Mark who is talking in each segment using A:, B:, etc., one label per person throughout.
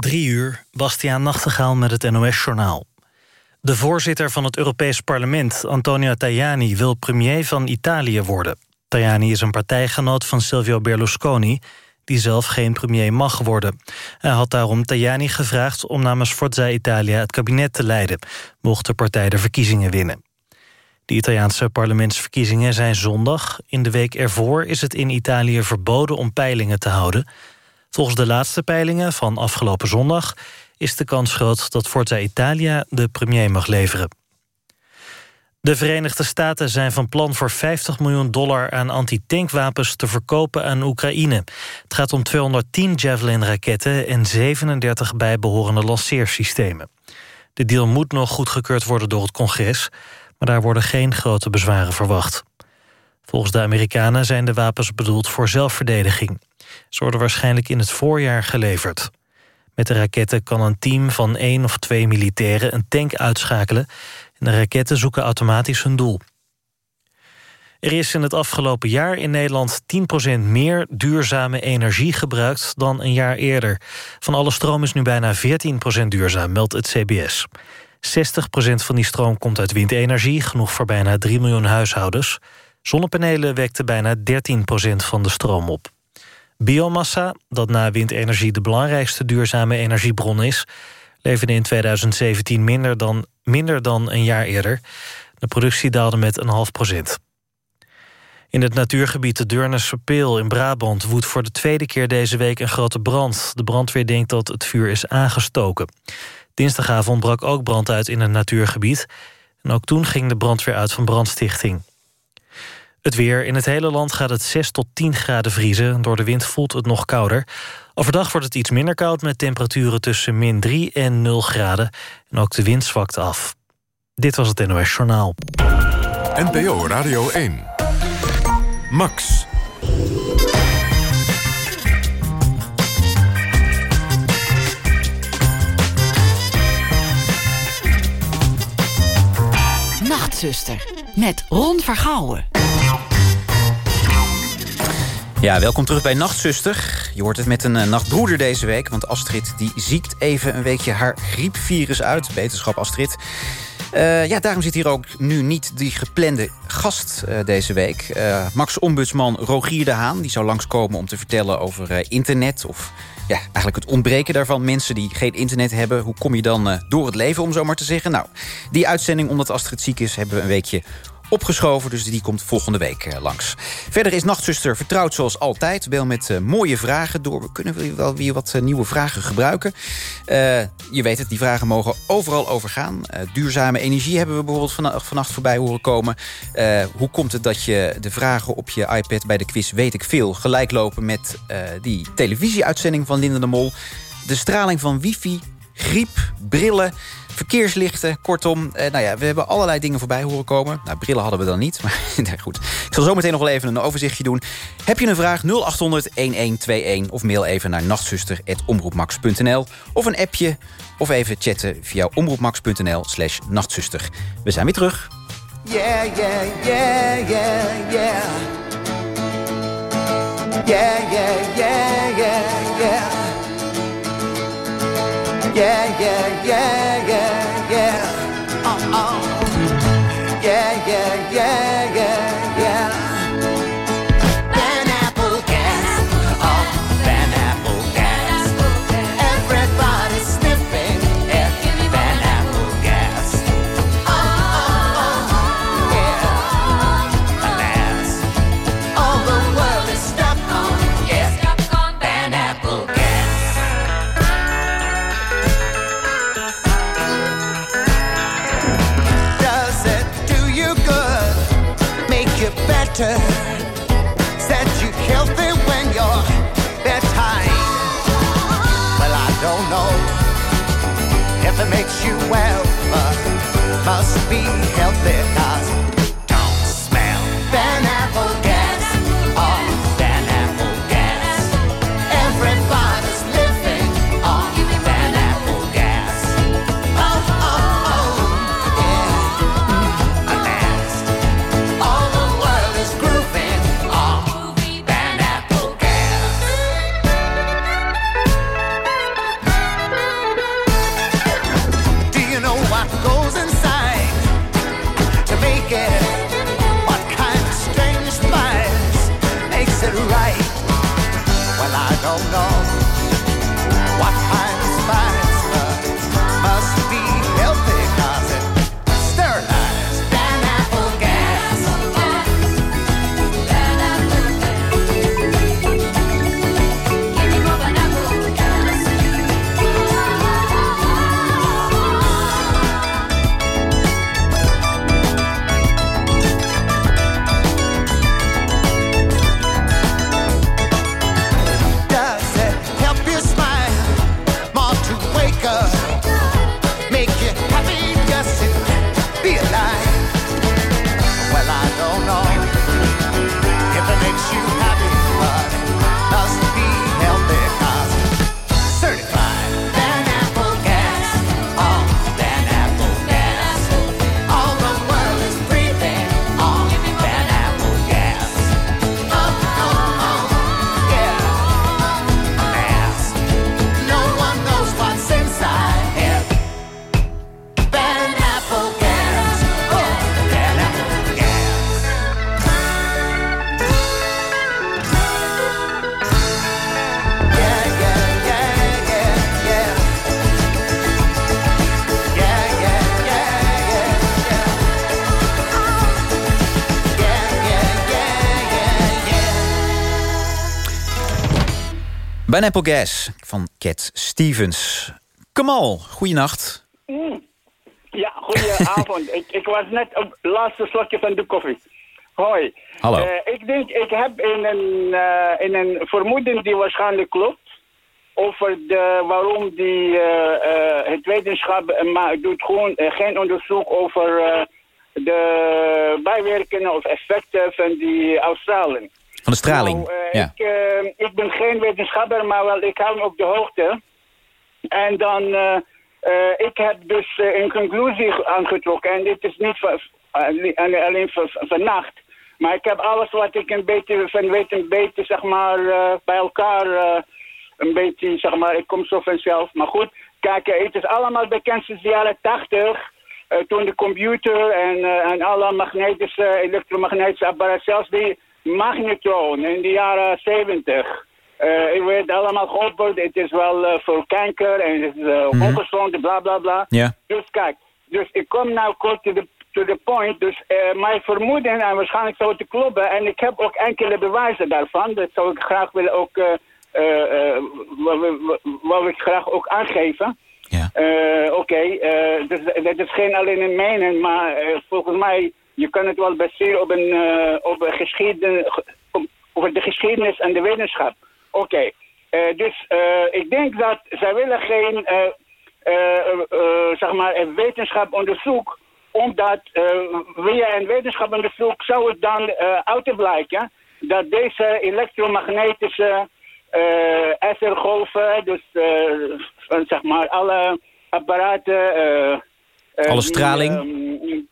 A: Drie uur, Bastiaan Nachtegaal met het NOS-journaal. De voorzitter van het Europees Parlement, Antonio Tajani... wil premier van Italië worden. Tajani is een partijgenoot van Silvio Berlusconi... die zelf geen premier mag worden. Hij had daarom Tajani gevraagd om namens Forza Italia... het kabinet te leiden, mocht de partij de verkiezingen winnen. De Italiaanse parlementsverkiezingen zijn zondag. In de week ervoor is het in Italië verboden om peilingen te houden... Volgens de laatste peilingen van afgelopen zondag... is de kans groot dat Forza Italia de premier mag leveren. De Verenigde Staten zijn van plan voor 50 miljoen dollar aan antitankwapens te verkopen aan Oekraïne. Het gaat om 210 Javelin-raketten en 37 bijbehorende lanceersystemen. De deal moet nog goedgekeurd worden door het congres, maar daar worden geen grote bezwaren verwacht. Volgens de Amerikanen zijn de wapens bedoeld voor zelfverdediging. Ze worden waarschijnlijk in het voorjaar geleverd. Met de raketten kan een team van één of twee militairen een tank uitschakelen... en de raketten zoeken automatisch hun doel. Er is in het afgelopen jaar in Nederland 10% meer duurzame energie gebruikt dan een jaar eerder. Van alle stroom is nu bijna 14% duurzaam, meldt het CBS. 60% van die stroom komt uit windenergie, genoeg voor bijna 3 miljoen huishoudens. Zonnepanelen wekten bijna 13% van de stroom op. Biomassa, dat na windenergie de belangrijkste duurzame energiebron is... leverde in 2017 minder dan, minder dan een jaar eerder. De productie daalde met een half procent. In het natuurgebied de Deurnerse Peel in Brabant... woedt voor de tweede keer deze week een grote brand. De brandweer denkt dat het vuur is aangestoken. Dinsdagavond brak ook brand uit in het natuurgebied. En ook toen ging de brandweer uit van brandstichting. Het weer. In het hele land gaat het 6 tot 10 graden vriezen. Door de wind voelt het nog kouder. Overdag wordt het iets minder koud met temperaturen tussen min 3 en 0 graden. En ook de wind zwakt af. Dit was het NOS Journaal.
B: NPO Radio 1. Max.
C: Nachtzuster met Ron Vergouwen.
D: Ja, welkom terug bij Nachtzuster. Je hoort het met een uh, nachtbroeder deze week... want Astrid die ziekt even een weekje haar griepvirus uit. Beterschap Astrid. Uh, ja, daarom zit hier ook nu niet die geplande gast uh, deze week. Max-ombudsman Rogier de Haan die zou langskomen om te vertellen over internet... of ja, eigenlijk het ontbreken daarvan. Mensen die geen internet hebben, hoe kom je dan door het leven, om zo maar te zeggen? Nou, die uitzending, omdat Astrid ziek is, hebben we een weekje opgeschoven. Dus die komt volgende week uh, langs. Verder is Nachtzuster vertrouwd zoals altijd. Wel met uh, mooie vragen door. We kunnen wel weer wat uh, nieuwe vragen gebruiken. je weet het, die vragen mogen overal over gaan. duurzame energie hebben we bijvoorbeeld van, vannacht voorbij horen komen. hoe komt het dat je de vragen op je iPad bij de quiz Weet ik Veel... gelijk lopen met die televisieuitzending van Linda de Mol... de straling van wifi, griep, brillen verkeerslichten. Kortom, eh, nou ja, we hebben allerlei dingen voorbij horen komen. Nou, brillen hadden we dan niet, maar nee, goed. Ik zal zo meteen nog wel even een overzichtje doen. Heb je een vraag? 0800-1121 of mail even naar nachtzuster.omroepmax.nl of een appje of even chatten via omroepmax.nl slash nachtzuster. We zijn weer terug. Yeah, yeah, yeah, yeah, yeah. Yeah, yeah, yeah, yeah, yeah. Yeah, yeah, yeah, yeah, yeah. Uh. Yeah, yeah, yeah, yeah, yeah. Better. Said you healthy when you're bedtime. Well, I don't know if it makes you well, but must be healthy, Pineapple Gas van Cat Stevens. Kamal, goeienacht.
E: Mm. Ja, goedenavond. ik, ik was net op het laatste slokje van de koffie. Hoi.
D: Hallo.
E: Eh, ik denk, ik heb in een, eh, in een vermoeden die waarschijnlijk klopt... over de, waarom die, eh, het wetenschap eh, ma- doet gewoon geen onderzoek over de bijwerkingen of effecten van die Australiën.
D: Van de straling.
E: Nou, eh,
D: ja.
E: ik, eh, ik ben geen wetenschapper, maar wel, ik hou me op de hoogte. En dan, eh, ik heb dus een conclusie aangetrokken. En dit is niet van, alleen- van, van vannacht. Maar ik heb alles wat ik een beetje van weet, een beetje zeg maar bij elkaar, een beetje zeg maar, ik kom zo vanzelf. Maar goed, kijk, het is allemaal bekend sinds de jaren tachtig. eh, toen de computer en, en alle magnetische, elektromagnetische apparaten, zelfs die magnetron in de jaren 70. Eh het werd allemaal geopperd, het is wel eh, voor kanker en het is ongezond, bla bla bla.
D: Ja.
E: Dus kijk, dus ik kom nou kort to the, to the point. Dus eh, mijn vermoeden, en waarschijnlijk zou het kloppen, en ik heb ook enkele bewijzen daarvan. Dat zou ik graag willen ook, wat, ik graag ook aangeven.
D: Ja.
E: Oké, dus dat is geen alleen een mening, maar volgens mij, je kan het wel baseren op een, eh, op een geschiedenis, op- over de geschiedenis en de wetenschap. Oké, eh, dus eh, ik denk dat zij willen geen, zeg maar, een wetenschaponderzoek, omdat via een wetenschaponderzoek zou het dan uit blijken dat deze elektromagnetische SR-golven, dus eh, zeg maar alle apparaten...
D: Alle
E: die,
D: straling?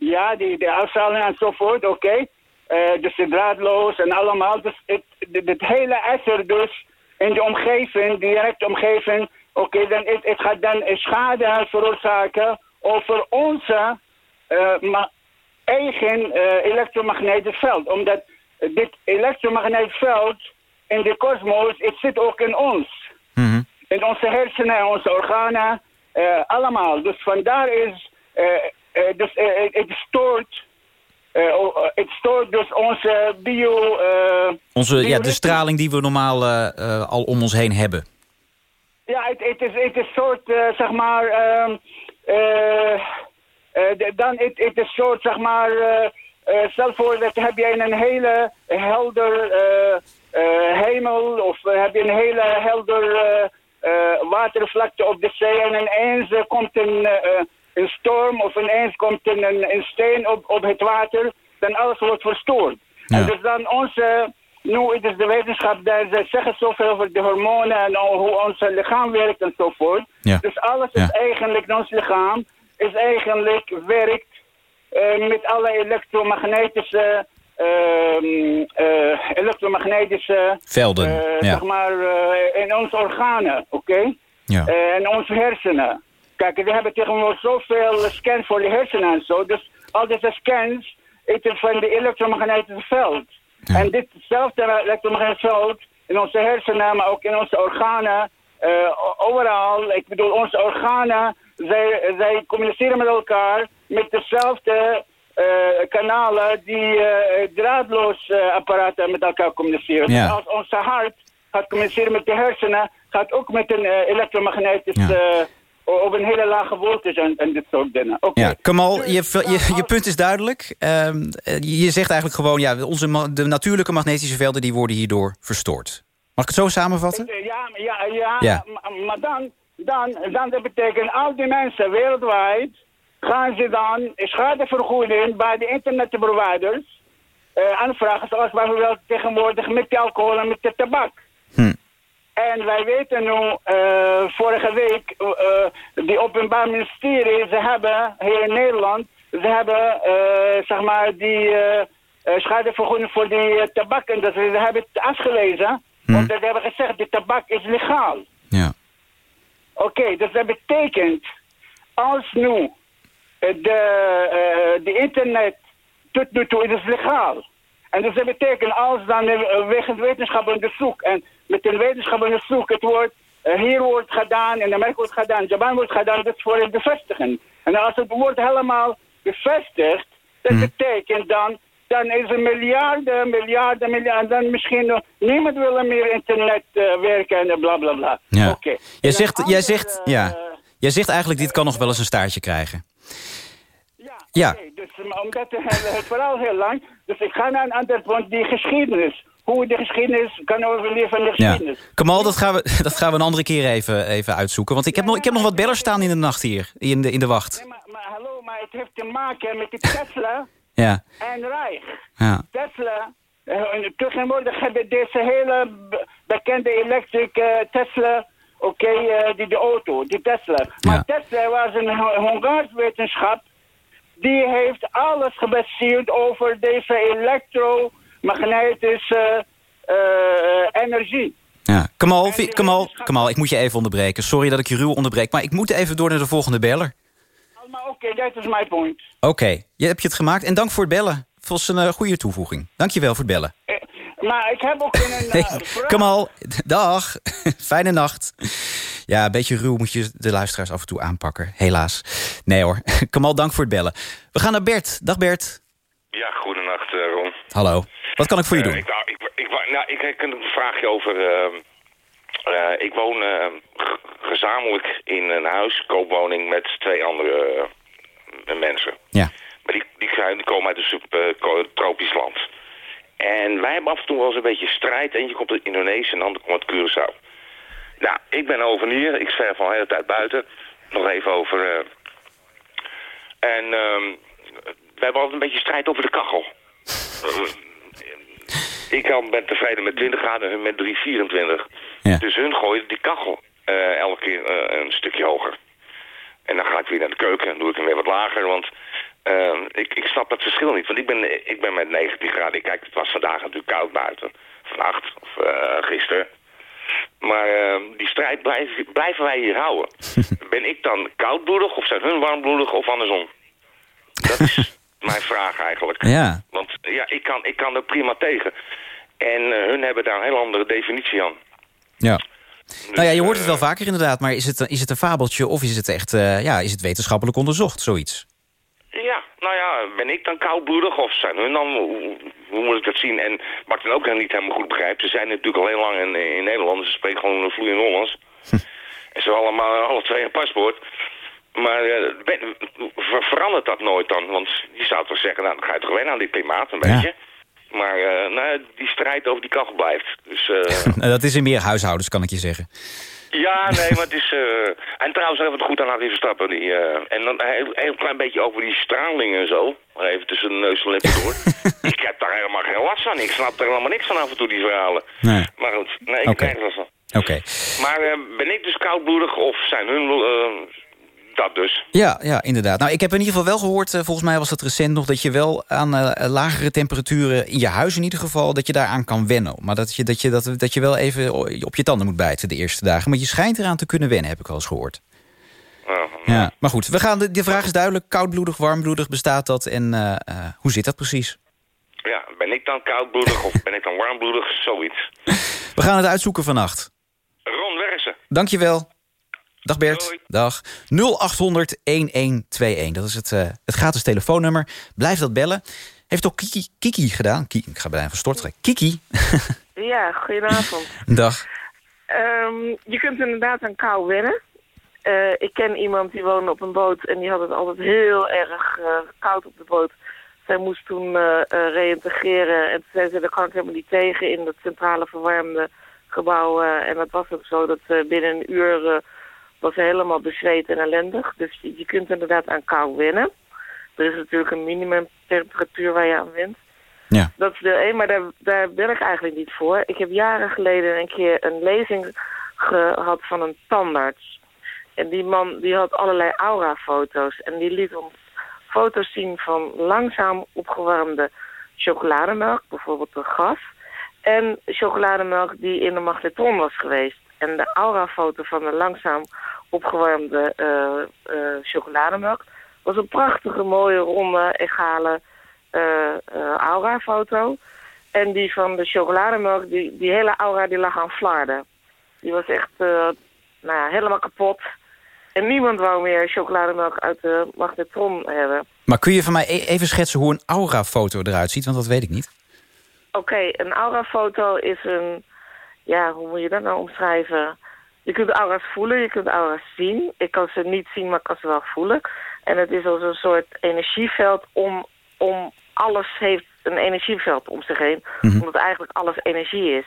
E: Ja, die, de uitstraling enzovoort, oké. Eh, dus de draadloos en allemaal. Dus het, het, het hele SR dus in de omgeving, directe omgeving... Oké, dan het, het gaat dan schade veroorzaken over onze eh, ma- eigen eh, elektromagnetisch veld. Omdat dit elektromagnetisch veld in de kosmos, het zit ook in ons.
D: Mhm.
E: In onze hersenen en onze organen, allemaal. Dus vandaar is, dus eh, het- stoort, eh, eh, het stoort dus onze bio... eh,
D: Onze, ja, de straling die we normaal eh, eh, al om ons heen hebben.
E: Ja, het, het is het is soort, eh, zeg maar, eh, eh, dan het, het is soort, zeg maar, eh, eh, stel voor dat heb je een hele helder eh, eh, hemel of eh, heb je een hele helder eh, eh, watervlakte op de zee en ineens eh, komt een, eh, een storm of ineens komt een, een, een steen op, op het water, dan alles wordt verstoord.
D: Ja.
E: En dus dan onze, nu het is de wetenschap, daar ze zeggen zoveel over de hormonen en hoe ons lichaam werkt enzovoort.
D: Ja.
E: Dus alles
D: Ja.
E: is eigenlijk, ons lichaam, is eigenlijk, werkt eh, met alle elektromagnetische, ehm, eh, elektromagnetische,
D: Velden,
E: eh,
D: ja.
E: zeg maar, in onze organen, oké?
D: Ja.
E: Eh, en onze hersenen. Kijk, we hebben tegenwoordig zoveel scans voor de hersenen en zo. Dus al deze scans eten van de elektromagnetische veld. En ditzelfde elektromagnetische veld in onze hersenen, maar ook in onze organen. eh, overal, ik bedoel, onze organen, zij, zij communiceren met elkaar met dezelfde eh, kanalen die eh, draadloos apparaten met elkaar communiceren.
D: Ja.
E: Als onze hart gaat communiceren met de hersenen, gaat ook met een elektromagnetisch
D: Ja.
E: Op een hele lage voltage en, en dit soort dingen. Oké.
D: Ja, Kamal, je, je, je punt is duidelijk. Ehm, eh, je zegt eigenlijk gewoon... Ja, onze, de natuurlijke magnetische velden die worden hierdoor verstoord. Mag ik het zo samenvatten?
E: Eh, Ja, maar- ja, ja,
D: Ja.
E: maar, dan, dan, dan dat betekent al die mensen wereldwijd gaan ze dan schadevergoeding bij de internetproviders eh, aanvragen, zoals bijvoorbeeld tegenwoordig met de alcohol en met de tabak.
D: Hm.
E: En wij weten nu, eh, vorige week, eh die openbaar ministerie, ze hebben hier in Nederland, ze hebben, eh, zeg maar, die schadevergoeding voor die tabak, en dat, ze hebben het afgelezen, omdat ze hebben gezegd, de tabak is legaal.
D: Ja.
E: Oké, dus dat betekent, als nu de, de internet tot nu toe, het is legaal. En dus dat betekent, als dan eh, wegens wetenschaponderzoek en met een wetenschaponderzoek het wordt, eh, hier wordt gedaan, in Amerika wordt gedaan, in Japan wordt gedaan, dat is voor het bevestigen. En als het wordt helemaal bevestigd, dat betekent dan dan is er miljarden, miljarden, miljarden. Dan misschien nog niemand wil meer internet uh, werken en bla bla bla.
D: Ja. Jij zegt, jij, zegt, ja. jij zegt eigenlijk, dit kan nog wel eens een staartje krijgen.
E: Ja,
D: Ja.
E: dus omdat het, het verhaal heel lang. Dus ik ga naar een ander punt, die geschiedenis. Hoe de geschiedenis kan overleven de
D: Ja.
E: geschiedenis.
D: Kamal, dat gaan, we, dat gaan we een andere keer even, even uitzoeken. Want ik heb, nog, ik heb nog wat bellers staan in de nacht hier, in de, in de wacht.
E: Nee, maar, maar hallo, maar het heeft te maken met de Tesla
D: Ja,
E: en Reich.
D: ja,
E: Tesla, eh, tegenwoordig hebben deze hele be- bekende electric eh, Tesla, oké, eh, die de auto, die Tesla. Maar Tesla was een Ho- Hongaars wetenschap, die heeft alles gebaseerd over deze elektromagnetische eh, energie.
D: ja. Kamal, Kamal, Kamal, ik moet je even onderbreken. Sorry dat ik je ruw onderbreek, maar ik moet even door naar de volgende beller.
E: Maar oké, dat is mijn point.
D: Oké, je hebt je het gemaakt en dank voor het bellen. Volgens een eh, goede toevoeging. Dank je wel voor het bellen.
E: Eh, Maar ik heb ook een.
D: Kamal, dag. Fijne nacht. Ja, een beetje ruw moet je de luisteraars af en toe aanpakken. Helaas. Nee hoor. Kamal, dank voor het bellen. We gaan naar Bert. Dag Bert.
F: Ja, goedenacht eh, Ron.
D: Hallo. Wat kan ik voor je
F: Eh,
D: doen?
F: ik, wou- ik, nou, ik heb een vraagje over... eh, eh, ik woon eh, g- gezamenlijk in een huis, koopwoning, met twee andere mensen.
D: Ja.
F: Maar die, die, die komen uit een subtropisch land. En wij hebben af en toe wel eens een beetje strijd. Eentje komt uit Indonesië en de ander komt uit Curaçao. Nou, ik ben ovenier. Ik zwerf al de hele tijd buiten. Nog even over... eh, en ehm, we hebben altijd een beetje strijd over de kachel. ik kan- ben tevreden met 20 graden, hun met 324.
D: Ja.
F: Dus hun gooien die kachel eh, elke keer eh, een stukje hoger. En dan ga ik weer naar de keuken en doe ik hem weer wat lager, want eh, ik, ik snap dat verschil niet. Want ik ben, ik ben met 19 graden, kijk, het was vandaag natuurlijk koud buiten. Vannacht, of eh, gisteren. Maar eh, die strijd blijf, blijven wij hier houden. ben ik dan koudbloedig of zijn hun warmbloedig of andersom? Dat is mijn vraag eigenlijk.
D: Ja.
F: Want ja, ik kan, ik kan er prima tegen. En eh, hun hebben daar een heel andere definitie aan.
D: Ja. Nou ja, je
F: Dus,
D: hoort het wel
F: eh,
D: vaker inderdaad. Maar is het, is het een fabeltje of is het echt eh, ja, is het wetenschappelijk onderzocht, zoiets?
F: Ja, nou ja, ben ik dan koudbloedig of zijn hun dan, hoe, moet ik dat zien? En wat dan ook niet helemaal goed begrijp, ze zijn natuurlijk al heel lang in, in Nederland, ze spreken gewoon een vloeiend Hollands. En ze hebben allemaal, alle twee een paspoort. Maar eh, ben- ver- verandert dat nooit dan? Want je zou toch zeggen, nou dan ga je toch wennen aan dit klimaat een
D: Ja.
F: beetje. Maar eh, nou, die strijd over die kachel blijft. Dus eh,
D: Nou, dat is in meer huishoudens, kan ik je zeggen.
F: Ja, nee, maar het is... eh, En trouwens, even het goed aan laten Verstappen. Die, eh, en dan een heel, heel klein beetje over die straling en zo. Maar Even tussen de neus en lippen door. ik heb daar helemaal geen last van. Ik snap er helemaal niks van af en toe, die verhalen.
D: Nee.
F: Maar goed, nee, ik
D: Oké.
F: heb nergens last van.
D: Oké.
F: Maar eh, ben ik dus koudbloedig of zijn hun... dat dus.
D: Ja, ja, inderdaad. Nou, ik heb in ieder geval wel gehoord, eh, volgens mij was dat recent nog... dat je wel aan eh, lagere temperaturen in je huis in ieder geval... dat je daaraan kan wennen. Maar dat je, dat, je, dat, dat je wel even op je tanden moet bijten de eerste dagen. Maar je schijnt eraan te kunnen wennen, heb ik al eens gehoord.
F: Nou,
D: Ja. Maar goed, we gaan, de, de vraag is duidelijk. Koudbloedig, warmbloedig, bestaat dat? En eh, hoe zit dat precies?
F: ja, ben ik dan koudbloedig of ben ik dan warmbloedig? Zoiets.
D: We gaan het uitzoeken vannacht.
F: Ron Wersen.
D: Dankjewel. Dag Bert.
F: Hoi.
D: Dag. 0800 1121. Dat is het, eh, het gratis telefoonnummer. Blijf dat bellen. Heeft ook Kiki, Kiki gedaan. Kiki, ik ga bijna van stort. Kiki.
G: Ja, goedenavond.
D: Dag.
G: Ehm, je kunt inderdaad aan kou wennen. Eh, ik ken iemand die woonde op een boot en die had het altijd heel erg eh, koud op de boot. Zij moest toen eh, reïntegreren en toen zei ze, daar kan ik helemaal niet tegen in dat centrale verwarmde gebouw. en dat was ook zo dat binnen een uur was helemaal bezweet en ellendig. Dus je, je kunt inderdaad aan kou wennen. Er is natuurlijk een minimumtemperatuur waar je aan wint.
D: Ja.
G: Dat is deel 1, maar daar, daar ben ik eigenlijk niet voor. Ik heb jaren geleden een keer een lezing gehad van een tandarts. En die man die had allerlei aurafoto's. En die liet ons foto's zien van langzaam opgewarmde chocolademelk, bijvoorbeeld door gas. En chocolademelk die in de magnetron was geweest. En de aurafoto van de langzaam opgewarmde eh, chocolademelk was een prachtige, mooie, ronde, egale eh aura-foto. En die van de chocolademelk, die, die hele aura die lag aan flarden. Die was echt nou ja, helemaal kapot. En niemand wou meer chocolademelk uit de magnetron hebben.
D: Maar kun je van mij e- even schetsen hoe een aura-foto eruit ziet? Want dat weet ik niet.
G: Oké, een aurafoto is een... Ja, hoe moet je dat nou omschrijven? Je kunt aura's voelen, je kunt aura's zien. Ik kan ze niet zien, maar ik kan ze wel voelen. En het is als een soort energieveld om... om alles heeft een energieveld om zich heen. Omdat eigenlijk alles energie is.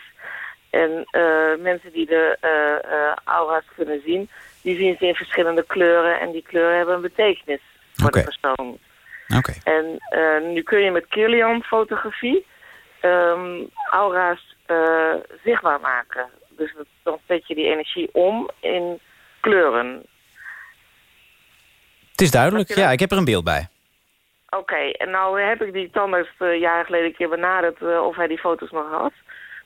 G: En eh, mensen die de eh, aura's kunnen zien... die zien ze in verschillende kleuren. En die kleuren hebben een betekenis voor de persoon.
D: Oké.
G: En eh, nu kun je met Kirlian-fotografie ehm, aura's eh, zichtbaar maken. Dus dan zet je die energie om in kleuren.
D: Het is duidelijk. Ja, ik heb er een beeld bij.
G: Oké, en nou heb ik die tandarts uh, jaren geleden een keer benaderd uh, of hij die foto's nog had.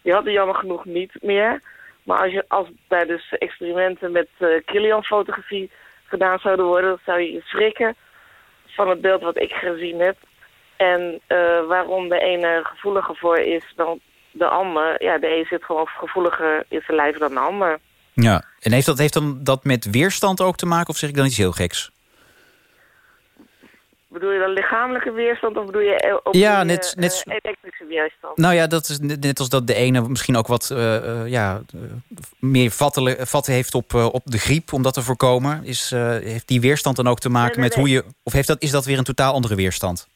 G: Die had hij jammer genoeg niet meer. Maar als, je, als daar dus experimenten met uh, Kirlian-fotografie gedaan zouden worden... dan zou je je schrikken van het beeld wat ik gezien heb. En uh, waarom de ene gevoeliger voor is dan de ander. Ja, de een zit gewoon gevoeliger in zijn lijf dan de ander.
D: Ja, en heeft dat, heeft dan dat met weerstand ook te maken of zeg ik dan iets heel geks?
G: Bedoel je dan lichamelijke weerstand of bedoel je ook
D: ja, net,
G: uh,
D: net,
G: elektrische weerstand?
D: Nou ja, dat is net, als dat de ene misschien ook wat uh, ja, meer vatten, vatten heeft op, op de griep om dat te voorkomen. Is, heeft die weerstand dan ook te maken
G: nee, nee,
D: met hoe je... Of heeft dat, is dat weer een totaal andere weerstand?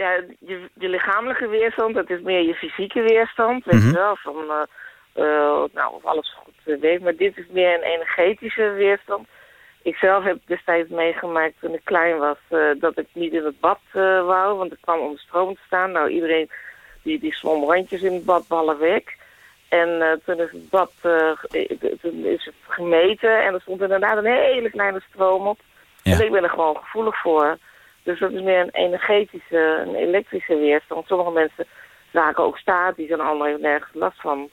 G: Ja, je, je lichamelijke weerstand, dat is meer je fysieke weerstand. Weet
D: Mhm.
G: je wel, van uh, nou, of alles goed werkt. Maar dit is meer een energetische weerstand. Ik zelf heb destijds meegemaakt toen ik klein was... Uh, dat ik niet in het bad wou, want ik kwam onder stroom te staan. Nou, iedereen die, die zwom randjes in het bad, ballen weg. En toen is het bad toen is het gemeten en er stond inderdaad een hele kleine stroom op.
D: Ja.
G: En ik ben er gewoon gevoelig voor. Dus dat is meer een energetische, een elektrische weerstand. Sommige mensen raken ook statisch en anderen hebben nergens last van.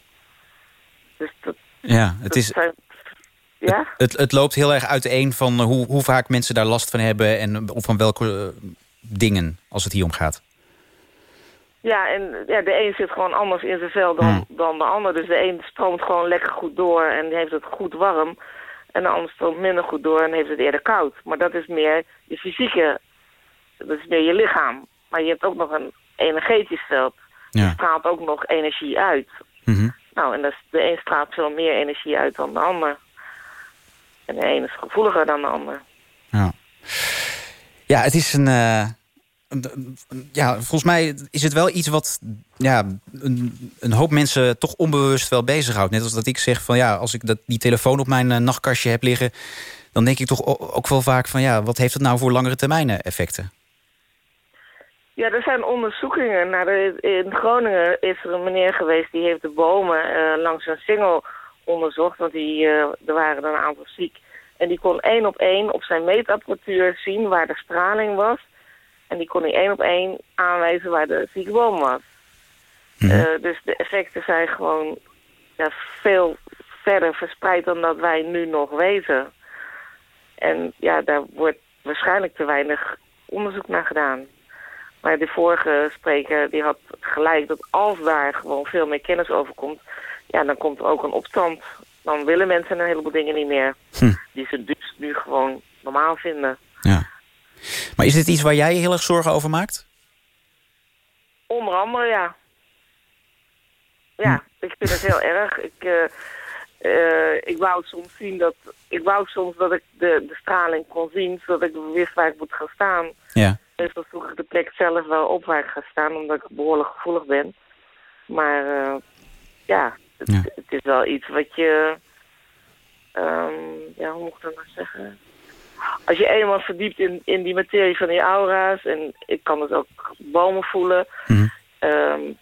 G: Dus dat,
D: ja, het is...
G: Zijn, ja?
D: Het, het, het, loopt heel erg uiteen van hoe, hoe vaak mensen daar last van hebben... en of van welke uh, dingen, als het hier om gaat.
G: Ja, en ja, de een zit gewoon anders in zijn vel dan, hmm. dan de ander. Dus de een stroomt gewoon lekker goed door en heeft het goed warm. En de ander stroomt minder goed door en heeft het eerder koud. Maar dat is meer je fysieke, dat is meer je lichaam. Maar je hebt ook nog een energetisch veld.
D: Ja.
G: Je straalt ook nog energie uit.
D: Mm -hmm.
G: Nou, en dat is, de een straalt veel meer energie uit dan de ander. En de een is gevoeliger dan de ander.
D: Ja, ja het is een... Uh, een, ja, volgens mij is het wel iets wat ja, een, een, hoop mensen toch onbewust wel bezighoudt. Net als dat ik zeg van ja, als ik dat, die telefoon op mijn uh, nachtkastje heb liggen... dan denk ik toch ook wel vaak van ja, wat heeft het nou voor langere termijn effecten?
G: Ja, er zijn onderzoekingen. In Groningen is er een meneer geweest... die heeft de bomen uh, langs een singel onderzocht. Want die, uh, er waren er een aantal ziek. En die kon één op één op zijn meetapparatuur zien waar de straling was. En die kon hij één op één aanwijzen waar de zieke boom was. Mm -hmm. uh, dus de effecten zijn gewoon ja, veel verder verspreid dan dat wij nu nog weten. En ja, daar wordt waarschijnlijk te weinig onderzoek naar gedaan. Maar de vorige spreker die had gelijk dat als daar gewoon veel meer kennis over komt... ja, dan komt er ook een opstand. Dan willen mensen een heleboel dingen niet meer.
D: Hm.
G: Die ze dus nu gewoon normaal vinden.
D: Ja. Maar is dit iets waar jij je heel erg zorgen over maakt?
G: Onder andere, ja. Ja, hm. ik vind het heel erg. Ik, uh, uh, ik wou soms zien dat... Ik wou soms dat ik de, de straling kon zien... zodat ik wist waar ik moet gaan staan.
D: Ja.
G: Dan zoek ik de plek zelf wel op waar ik ga staan... omdat ik behoorlijk gevoelig ben. Maar uh, ja, het,
D: ja,
G: het, is wel iets wat je... Um, ja, hoe moet ik dat nou zeggen? Als je eenmaal verdiept in, in die materie van die aura's... en ik kan het ook bomen voelen...
D: Mm.
G: Um,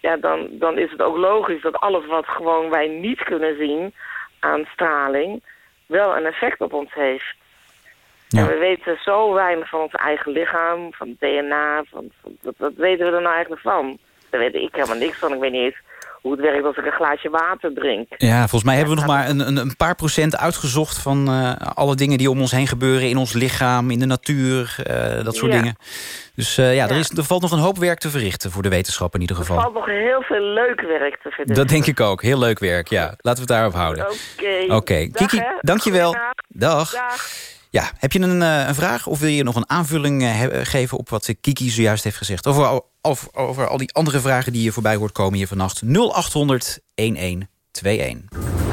G: ja, dan, dan is het ook logisch dat alles wat gewoon wij niet kunnen zien aan straling... wel een effect op ons heeft.
D: Ja.
G: En we weten zo weinig van ons eigen lichaam, van het DNA, van, van, wat, wat weten we er nou eigenlijk van? Daar weet ik helemaal niks van. Ik weet niet eens hoe het werkt als ik een glaasje water drink.
D: Ja, volgens mij hebben we nog maar een, een, paar procent uitgezocht... van uh, alle dingen die om ons heen gebeuren in ons lichaam, in de natuur, uh, dat soort
G: ja.
D: dingen. Dus uh, ja, ja. Er, is, er valt nog een hoop werk te verrichten voor de wetenschap in ieder geval.
G: Er valt nog heel veel leuk werk te verrichten.
D: Dat denk ik ook, heel leuk werk, ja. Laten we het daarop houden.
G: Oké.
D: Oké, okay. Kiki, dankjewel.
H: Dag.
G: Dag.
H: Ja, heb je een, eh, een vraag of wil je nog een aanvulling eh, geven... op wat Kiki zojuist heeft gezegd? Al- over, over al die andere vragen die je voorbij hoort komen hier vannacht. 0800 1121.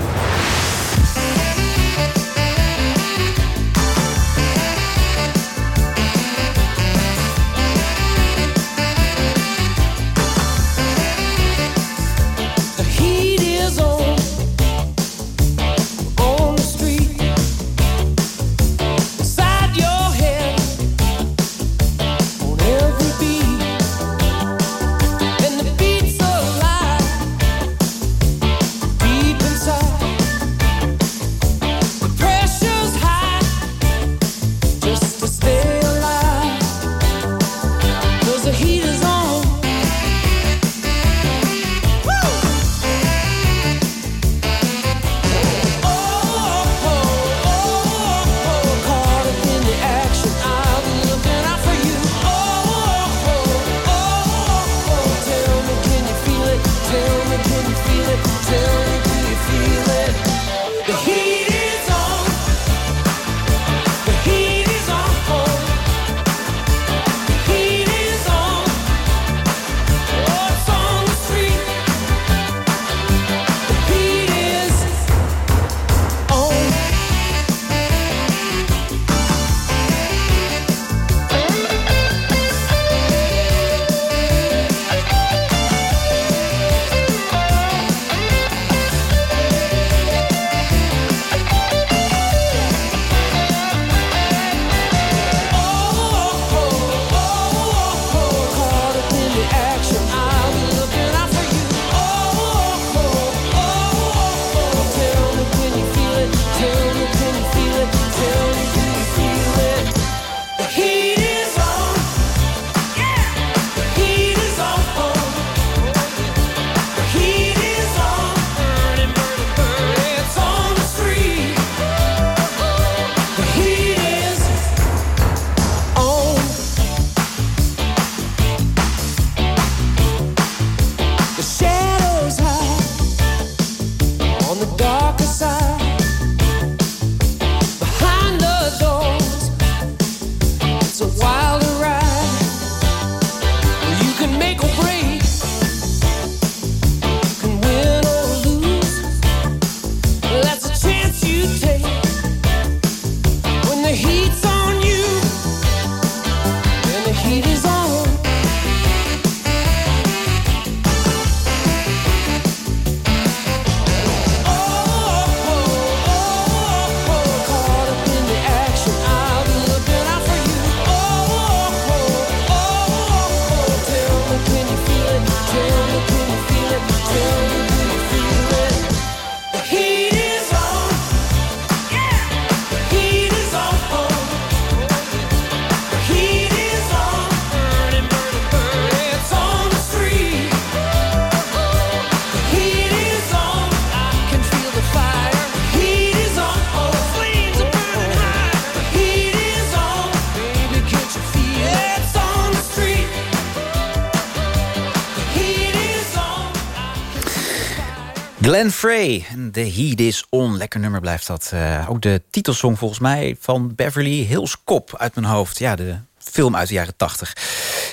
H: Frey, The Heat is On. Lekker nummer blijft dat. Eh, ook de titelsong volgens mij van Beverly Hills Cop uit mijn hoofd. Ja, de film uit de jaren tachtig.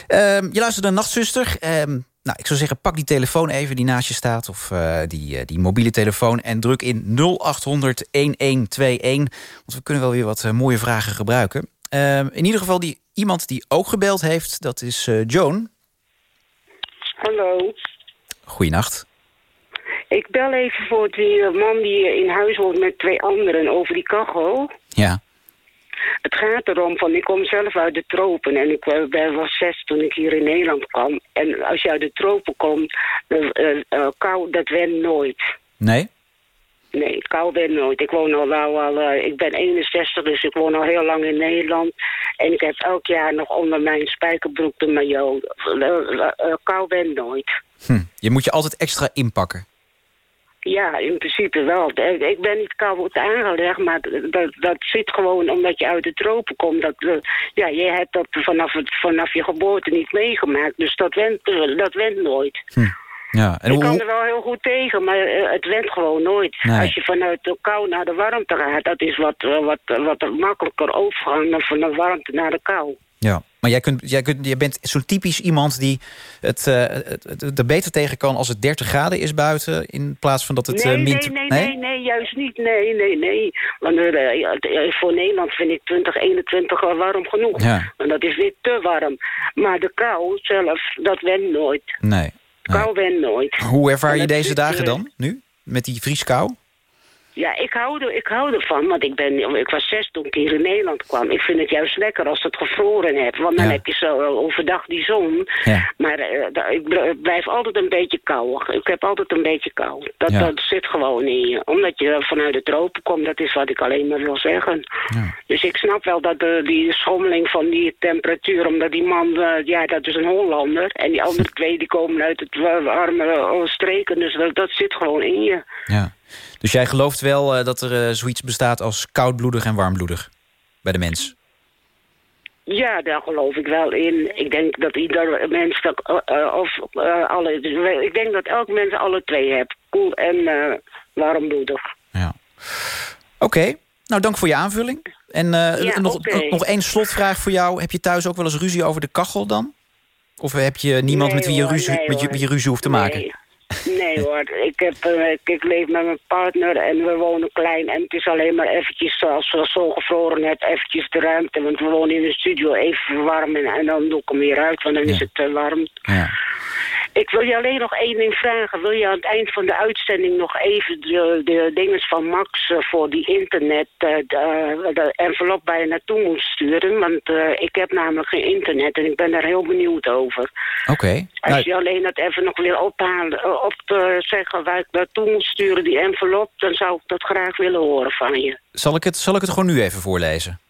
H: Ehm, je luistert naar Nachtzuster. Ehm, nou, ik zou zeggen, pak die telefoon even die naast je staat... of eh, die, eh, die mobiele telefoon en druk in 0800 1121. Want we kunnen wel weer wat mooie vragen gebruiken. Ehm, in ieder geval die, iemand die ook gebeld heeft, dat is Joan.
I: Hallo.
H: Goeienacht.
I: Ik bel even voor die eh, man die in huis woont met twee anderen over die kachel.
H: Ja.
I: Het gaat erom van, ik kom zelf uit de tropen en ik eh, ben, was zes toen ik hier in Nederland kwam. En als je uit de tropen komt, eh, eh, eh, kou, dat went nooit.
H: Nee?
I: Nee, kou went nooit. Ik woon al, nou al eh, ik ben 61, dus ik woon al heel lang in Nederland. En ik heb elk jaar nog onder mijn spijkerbroek de maillot. Eh, eh, eh, kou went nooit.
H: Hm. Je moet je altijd extra inpakken.
I: Ja, in principe wel. Ik ben niet koud aangelegd, maar dat, dat zit gewoon omdat je uit de tropen komt. Dat, eh, ja, je hebt dat vanaf, het, vanaf je geboorte niet meegemaakt, dus dat went, eh, dat went nooit.
H: Hm.
D: Ja, en
I: ik kan er wel heel goed tegen, maar eh, het went gewoon nooit.
D: Nee.
I: Als je vanuit de kou naar de warmte gaat, dat is wat, wat, wat makkelijker overgaan dan van de warmte naar de kou.
D: Ja. Maar jij, kunt, jij, kunt, jij bent zo typisch iemand die het, het, het er beter tegen kan... als het 30 graden is buiten, in plaats van dat het
I: nee,
D: eh, min...
I: nee, nee, nee, nee, juist niet. Nee, nee, nee. Want eh, voor Nederland vind ik 20, 21 al warm genoeg.
D: Ja.
I: En dat is weer te warm. Maar de kou zelf, dat went nooit.
D: Nee.
I: Kou went nooit.
D: Hoe ervaar
I: En
D: je deze dagen dan, nu? Met die vrieskou?
I: Ja, ik hou, er, ik hou ervan, want ik, ben, ik was zes toen ik hier in Nederland kwam. Ik vind het juist lekker als het gevroren hebt, want dan
D: Ja.
I: heb je zo eh, overdag die zon.
D: Ja.
I: Maar eh, ik bl- ik blijf altijd een beetje kou. Ik heb altijd een beetje kou. Dat,
D: Ja.
I: dat zit gewoon in je. Omdat je vanuit de tropen komt, dat is wat ik alleen maar wil zeggen. Dus ik snap wel dat de, die schommeling van die temperatuur, omdat die man, eh, ja, dat is een Hollander. En die andere twee, die komen uit het wa- warme eh, streken. Dus dat, dat zit gewoon in je.
D: Ja. Dus jij gelooft wel eh, dat er eh, zoiets bestaat als koudbloedig en warmbloedig bij de mens?
I: Ja, daar geloof ik wel in. Ik denk dat ieder mens dat, eh, of alle, ik denk dat elk mens alle twee hebt. Koel en warmbloedig.
D: Oké, nou dank voor je aanvulling. En
I: Ja,
D: nog, nog één slotvraag voor jou. Heb je thuis ook wel eens ruzie over de kachel dan? Of heb je niemand
I: Nee,
D: met, wie je
I: hoor,
D: ruzie,
I: nee,
D: met je, wie je ruzie hoeft te maken?
I: Nee. Hoor, ik, heb, eh, ik, ik leef met mijn partner en we wonen klein. En het is alleen maar eventjes, als we zo gevroren hebt, eventjes de ruimte. Want we wonen in de studio even verwarmen en dan doe ik hem weer uit, want dan is het te warm.
D: Ja.
I: Ik wil je alleen nog één ding vragen. Wil je aan het eind van de uitzending nog even de, de dingen van Max eh, voor die internet, eh, de, de envelop bij je naartoe moet sturen? Want eh, ik heb namelijk geen internet en ik ben daar heel benieuwd over.
D: Oké.
I: Als
D: Nou,
I: je alleen dat even nog weer ophalen, eh, op te zeggen waar ik naartoe moet sturen, die envelop, dan zou ik dat graag willen horen van je.
D: zal, ik het, zal ik het gewoon nu even voorlezen?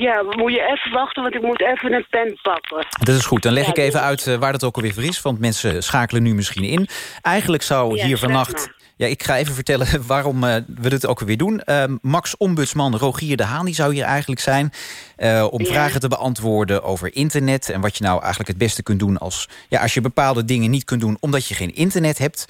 I: Ja, moet je even wachten, want ik moet even een pen pakken.
D: Dat is goed. Dan leg
I: Ja,
D: ik even
I: doe.
D: uit eh, waar dat ook alweer voor is. Want mensen schakelen nu misschien in. Eigenlijk zou
I: Ja,
D: hier vannacht... Ja, ik ga even vertellen waarom eh, we dit ook alweer doen. Eh, Max-ombudsman Rogier de Haan die zou hier eigenlijk zijn... eh, om
I: Ja.
D: vragen te beantwoorden over internet... en wat je nou eigenlijk het beste kunt doen als, ja, als je bepaalde dingen niet kunt doen... omdat je geen internet hebt.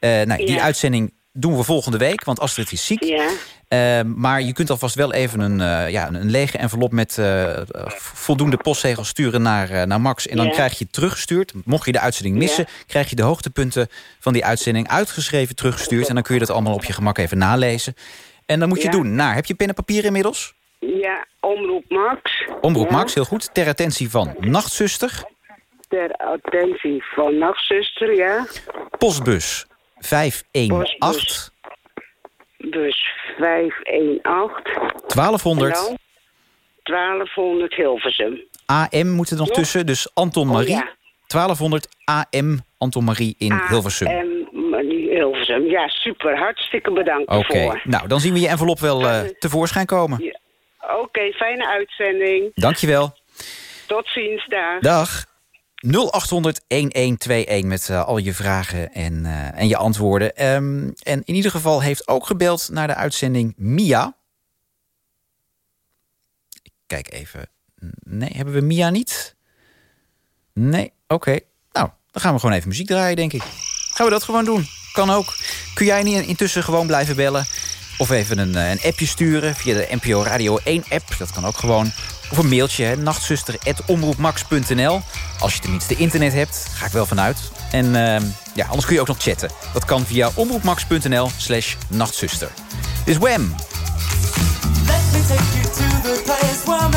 D: Nou, Die uitzending doen we volgende week, want Astrid is ziek.
I: Ja,
D: Eh, maar je kunt alvast wel even een, eh, ja, een lege envelop met eh, voldoende postzegels sturen naar, eh, naar Max. En dan
I: Ja.
D: krijg je teruggestuurd. Mocht je de uitzending missen,
I: Ja.
D: krijg je de hoogtepunten van die uitzending uitgeschreven teruggestuurd. En dan kun je dat allemaal op je gemak even nalezen. En dan moet je doen. Nou, heb je pen en papier inmiddels?
I: ja, omroep Max.
D: Omroep. Max, heel goed. Ter attentie van Nachtzuster.
I: Ter attentie van nachtzuster, ja.
D: Postbus 518
I: Dus 518.
D: 1200
I: En dan 1200 Hilversum.
D: AM moet er nog tussen. Dus Anton
I: Oh,
D: Marie.
I: ja.
D: 1200 AM Anton Marie in Hilversum.
I: En Hilversum. Ja, super. Hartstikke bedankt
D: Oké, nou dan zien we je envelop wel eh, tevoorschijn komen.
I: Ja. Oké, fijne uitzending.
D: Dankjewel.
I: Tot ziens, daar.
D: Dag. 0800-1121 met eh, al je vragen en, eh, en je antwoorden. Ehm, en in ieder geval heeft ook gebeld naar de uitzending Mia. Ik kijk even. Nee, hebben we Mia niet? Nee, oké. Nou, dan gaan we gewoon even muziek draaien, denk ik. Gaan we dat gewoon doen? Kan ook. Kun jij niet intussen gewoon blijven bellen? Of even een, eh, een appje sturen via de NPO Radio 1 app. Dat kan ook gewoon. Of een mailtje, nachtzuster.omroepmax.nl. Als je tenminste internet hebt, ga ik wel vanuit. En ehm, ja, anders kun je ook nog chatten. Dat kan via omroepmax.nl slash nachtzuster. Dit is Wham!
J: Let me take you to the place where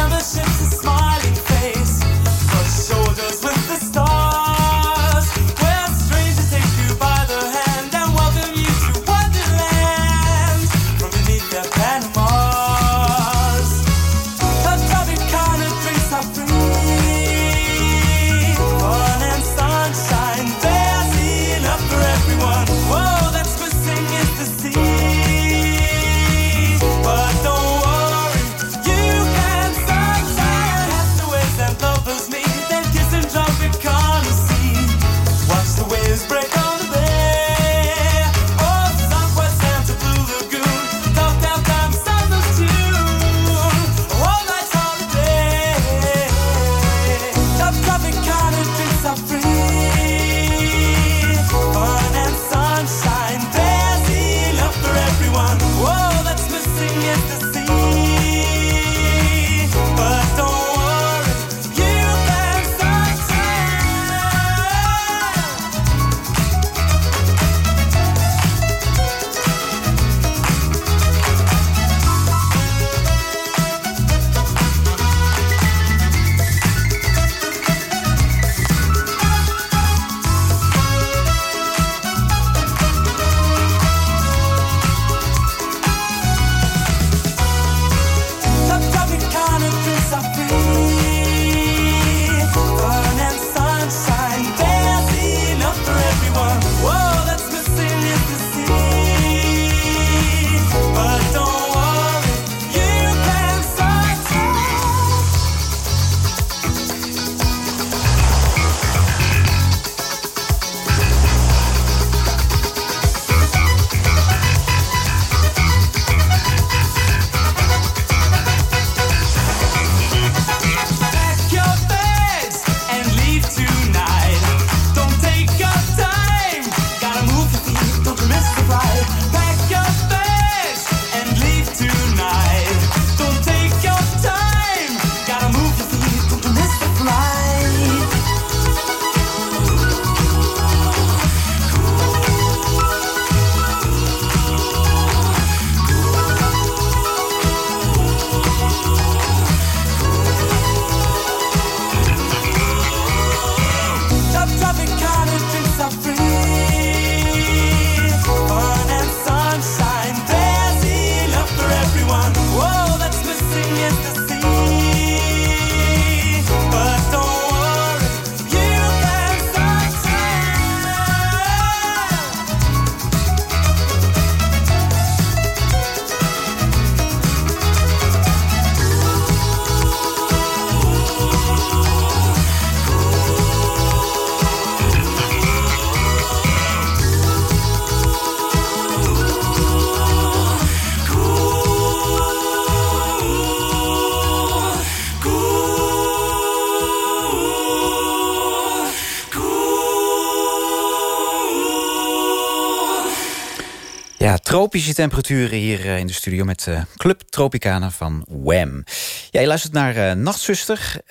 D: Ja, tropische temperaturen hier eh, in de studio met eh, Club Tropicana van Wham. Ja, je luistert naar eh, Nachtzuster.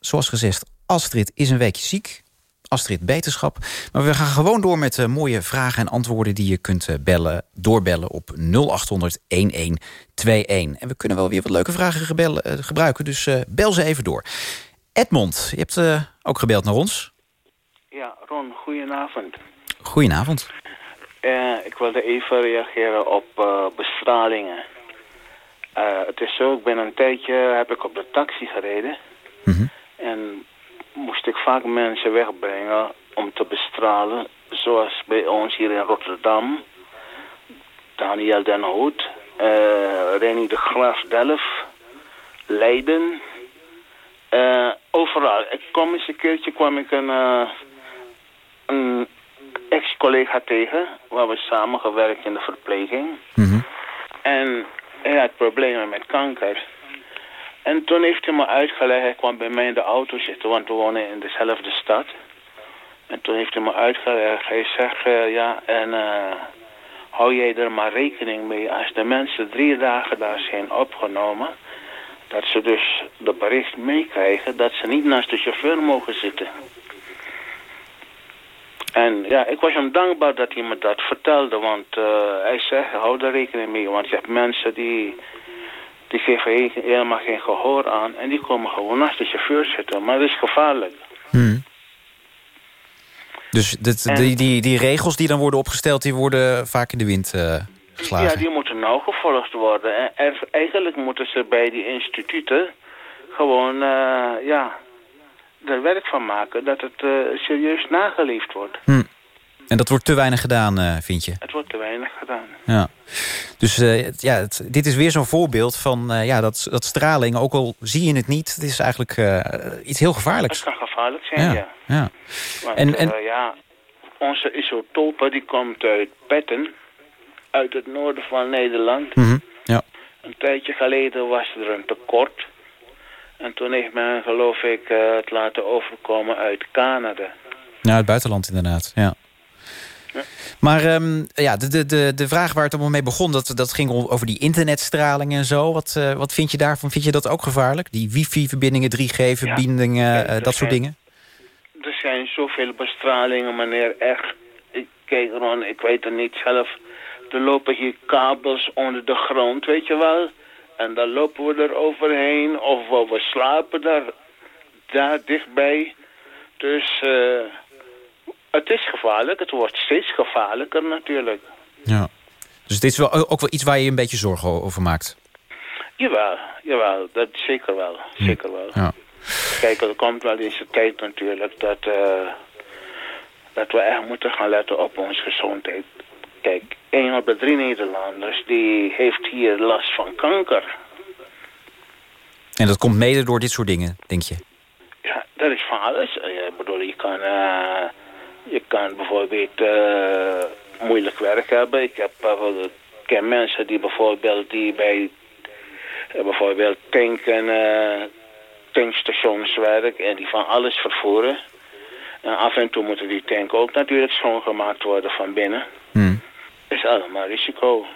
D: Zoals gezegd, Astrid is een weekje ziek. Astrid beterschap. Maar we gaan gewoon door met mooie vragen en antwoorden... die je kunt bellen, doorbellen op 0800 1121. En we kunnen wel weer wat leuke vragen gebellen, gebruiken, dus bel ze even door. Edmond, je hebt ook gebeld naar ons.
K: Ja, Ron, goedenavond.
D: Goedenavond.
K: Eh, ik wilde even reageren op eh, bestralingen. Eh, het is zo, ik ben een tijdje, heb ik op de taxi gereden. En moest ik vaak mensen wegbrengen om te bestralen. Zoals bij ons hier in Rotterdam. Daniel Den Hoed. René de Graaf Delft. Leiden. Overal. Ik kwam eens een keertje kwam ik een, een ex-collega tegen, waar we samen gewerkt in de verpleging. En hij had problemen met kanker. En toen heeft hij me uitgelegd, hij kwam bij mij in de auto zitten, want we wonen in dezelfde stad. En toen heeft hij me uitgelegd, hij zegt, eh, ja, en eh, hou jij er maar rekening mee als de mensen drie dagen daar zijn opgenomen, dat ze dus de bericht meekrijgen dat ze niet naast de chauffeur mogen zitten. En ja, ik was hem dankbaar dat hij me dat vertelde, want eh, hij zegt, hou daar rekening mee, want je hebt mensen die, die geven he- helemaal geen gehoor aan en die komen gewoon naast de chauffeur zitten, maar dat is gevaarlijk.
D: Dus dit,
K: En-
D: die, die, die regels die dan worden opgesteld... die worden vaak in de wind eh, geslagen.
K: Ja, die moeten nauw gevolgd worden. En er, eigenlijk moeten ze bij die instituten gewoon, eh, ja, er werk van maken dat het eh, serieus nageleefd wordt.
D: Hm. En dat wordt te weinig gedaan, eh, vind je?
K: Het wordt te weinig gedaan.
D: Ja. Dus eh, ja, het- dit is weer zo'n voorbeeld van ja, dat, dat straling... ook al zie je het niet, het is eigenlijk iets heel gevaarlijks.
K: Het kan gevaarlijk zijn, ja.
D: Ja, ja.
K: Want
D: En- en-
K: ja, onze isotope die komt uit Petten, uit het noorden van Nederland.
D: Mhm, ja.
K: Een tijdje geleden was er een tekort. En toen heeft men, geloof ik, eh, het laten overkomen uit Canada.
D: Ja, het buitenland inderdaad, ja. Maar ehm, ja, de, de, de, vraag waar het allemaal mee begon... dat, dat ging over die internetstraling en zo. Wat, eh, wat vind je daarvan? Vind je dat ook gevaarlijk? Die wifi-verbindingen, 3G-verbindingen, eh, dat soort dingen?
K: Er zijn zoveel bestralingen, meneer. Echt. Ik, kijk, ik weet het niet zelf. Er lopen hier kabels onder de grond, weet je wel. En dan lopen we er overheen. Of we, slapen daar, daar dichtbij. Dus eh, het is gevaarlijk. Het wordt steeds gevaarlijker natuurlijk.
D: Ja. Dus dit is wel, ook wel iets waar je een beetje zorgen over maakt.
K: Jawel, jawel. Dat zeker wel. Zeker wel.
D: Ja.
K: Kijk, er komt wel eens een tijd natuurlijk dat, eh, dat we echt moeten gaan letten op onze gezondheid. Kijk, één op de drie Nederlanders die heeft hier last van kanker.
D: En dat komt mede door dit soort dingen, denk je?
K: Ja, dat is van alles. Eh, Ik bedoel, je kan, eh, je kan bijvoorbeeld eh, moeilijk werk hebben. Ik heb ik ken mensen die bijvoorbeeld die bij bijvoorbeeld tanken, tankstations werken en die van alles vervoeren. En af en toe moeten die tanken ook natuurlijk schoongemaakt worden van binnen. Is allemaal risico.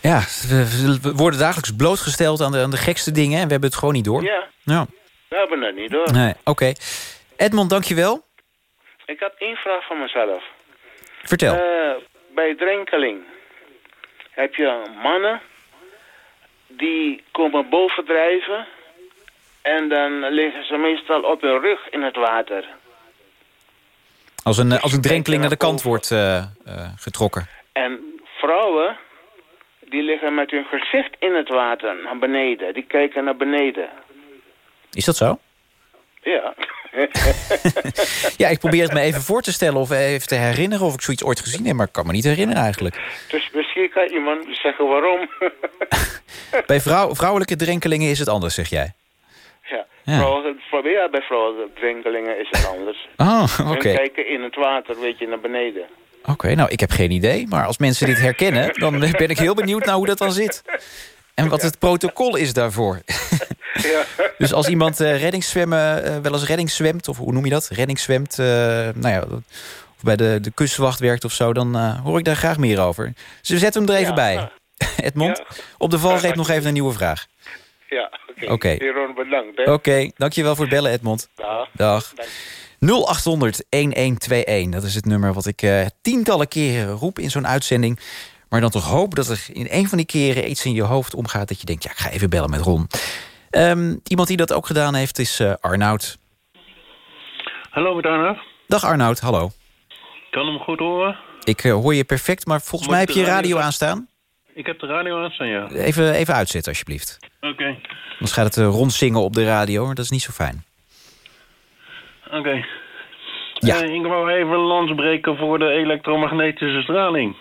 D: Ja, we, we worden dagelijks blootgesteld aan de, aan de gekste dingen... en we hebben het gewoon niet door.
K: Ja, we hebben het niet door.
D: Nee, oké. Edmond, dankjewel.
K: Ik had één vraag van mezelf.
D: Vertel.
K: Eh, bij drenkeling heb je mannen die komen bovendrijven en dan liggen ze meestal op hun rug in het water.
D: Als een, eh, als een drenkeling naar de kant wordt eh, eh, getrokken.
K: En vrouwen die liggen met hun gezicht in het water naar beneden. Die kijken naar beneden.
D: Is dat zo?
K: Ja.
D: Ja, ik probeer het me even voor te stellen of even te herinneren... of ik zoiets ooit gezien heb, maar ik kan me niet herinneren eigenlijk.
K: dus misschien kan iemand zeggen waarom.
D: Bij vrouw, vrouwelijke drenkelingen is het anders, zeg jij?
K: Ja. Voor- ja, bij drenkelingen is het anders.
D: Oh, oké.
K: Kijken in het water, weet je, naar beneden.
D: Oké, nou, ik heb geen idee. Maar als mensen dit herkennen, dan ben ik heel benieuwd naar hoe dat dan zit. En wat het protocol is daarvoor.
K: Ja.
D: Dus als iemand eh reddingszwemmen, eh, wel eens reddingszwemt... of hoe noem je dat? Reddingszwemt, eh nou ja... of bij de, de kustwacht werkt of zo... dan hoor ik daar graag meer over. Dus we zetten hem er even
L: Ja.
D: bij. Edmond, op de valreep nog even een nieuwe vraag.
L: Ja, oké.
D: Oké.
L: Jeroen, bedankt.
D: Oké, dankjewel voor het bellen, Edmond.
L: Dag.
D: Dag. 0800-1121, dat is het nummer wat ik eh, tientallen keren roep in zo'n uitzending. Maar dan toch hoop dat er in een van die keren iets in je hoofd omgaat... dat je denkt, ja, ik ga even bellen met Ron. Ehm, iemand die dat ook gedaan heeft is eh, Arnoud.
M: Hallo met Arnoud.
D: Dag Arnoud, hallo.
M: Kan hem goed horen?
D: Ik eh, hoor je perfect, maar volgens
M: Moet
D: mij heb je
M: radio
D: radio aanstaan.
M: Ik heb de radio aanstaan, ja.
D: Even, even uitzetten, alsjeblieft.
M: Oké,
D: Anders gaat het eh, rondzingen op de radio, dat is niet zo fijn.
M: oké.
D: Ja.
M: Eh, ik wou even een lans breken voor de elektromagnetische straling.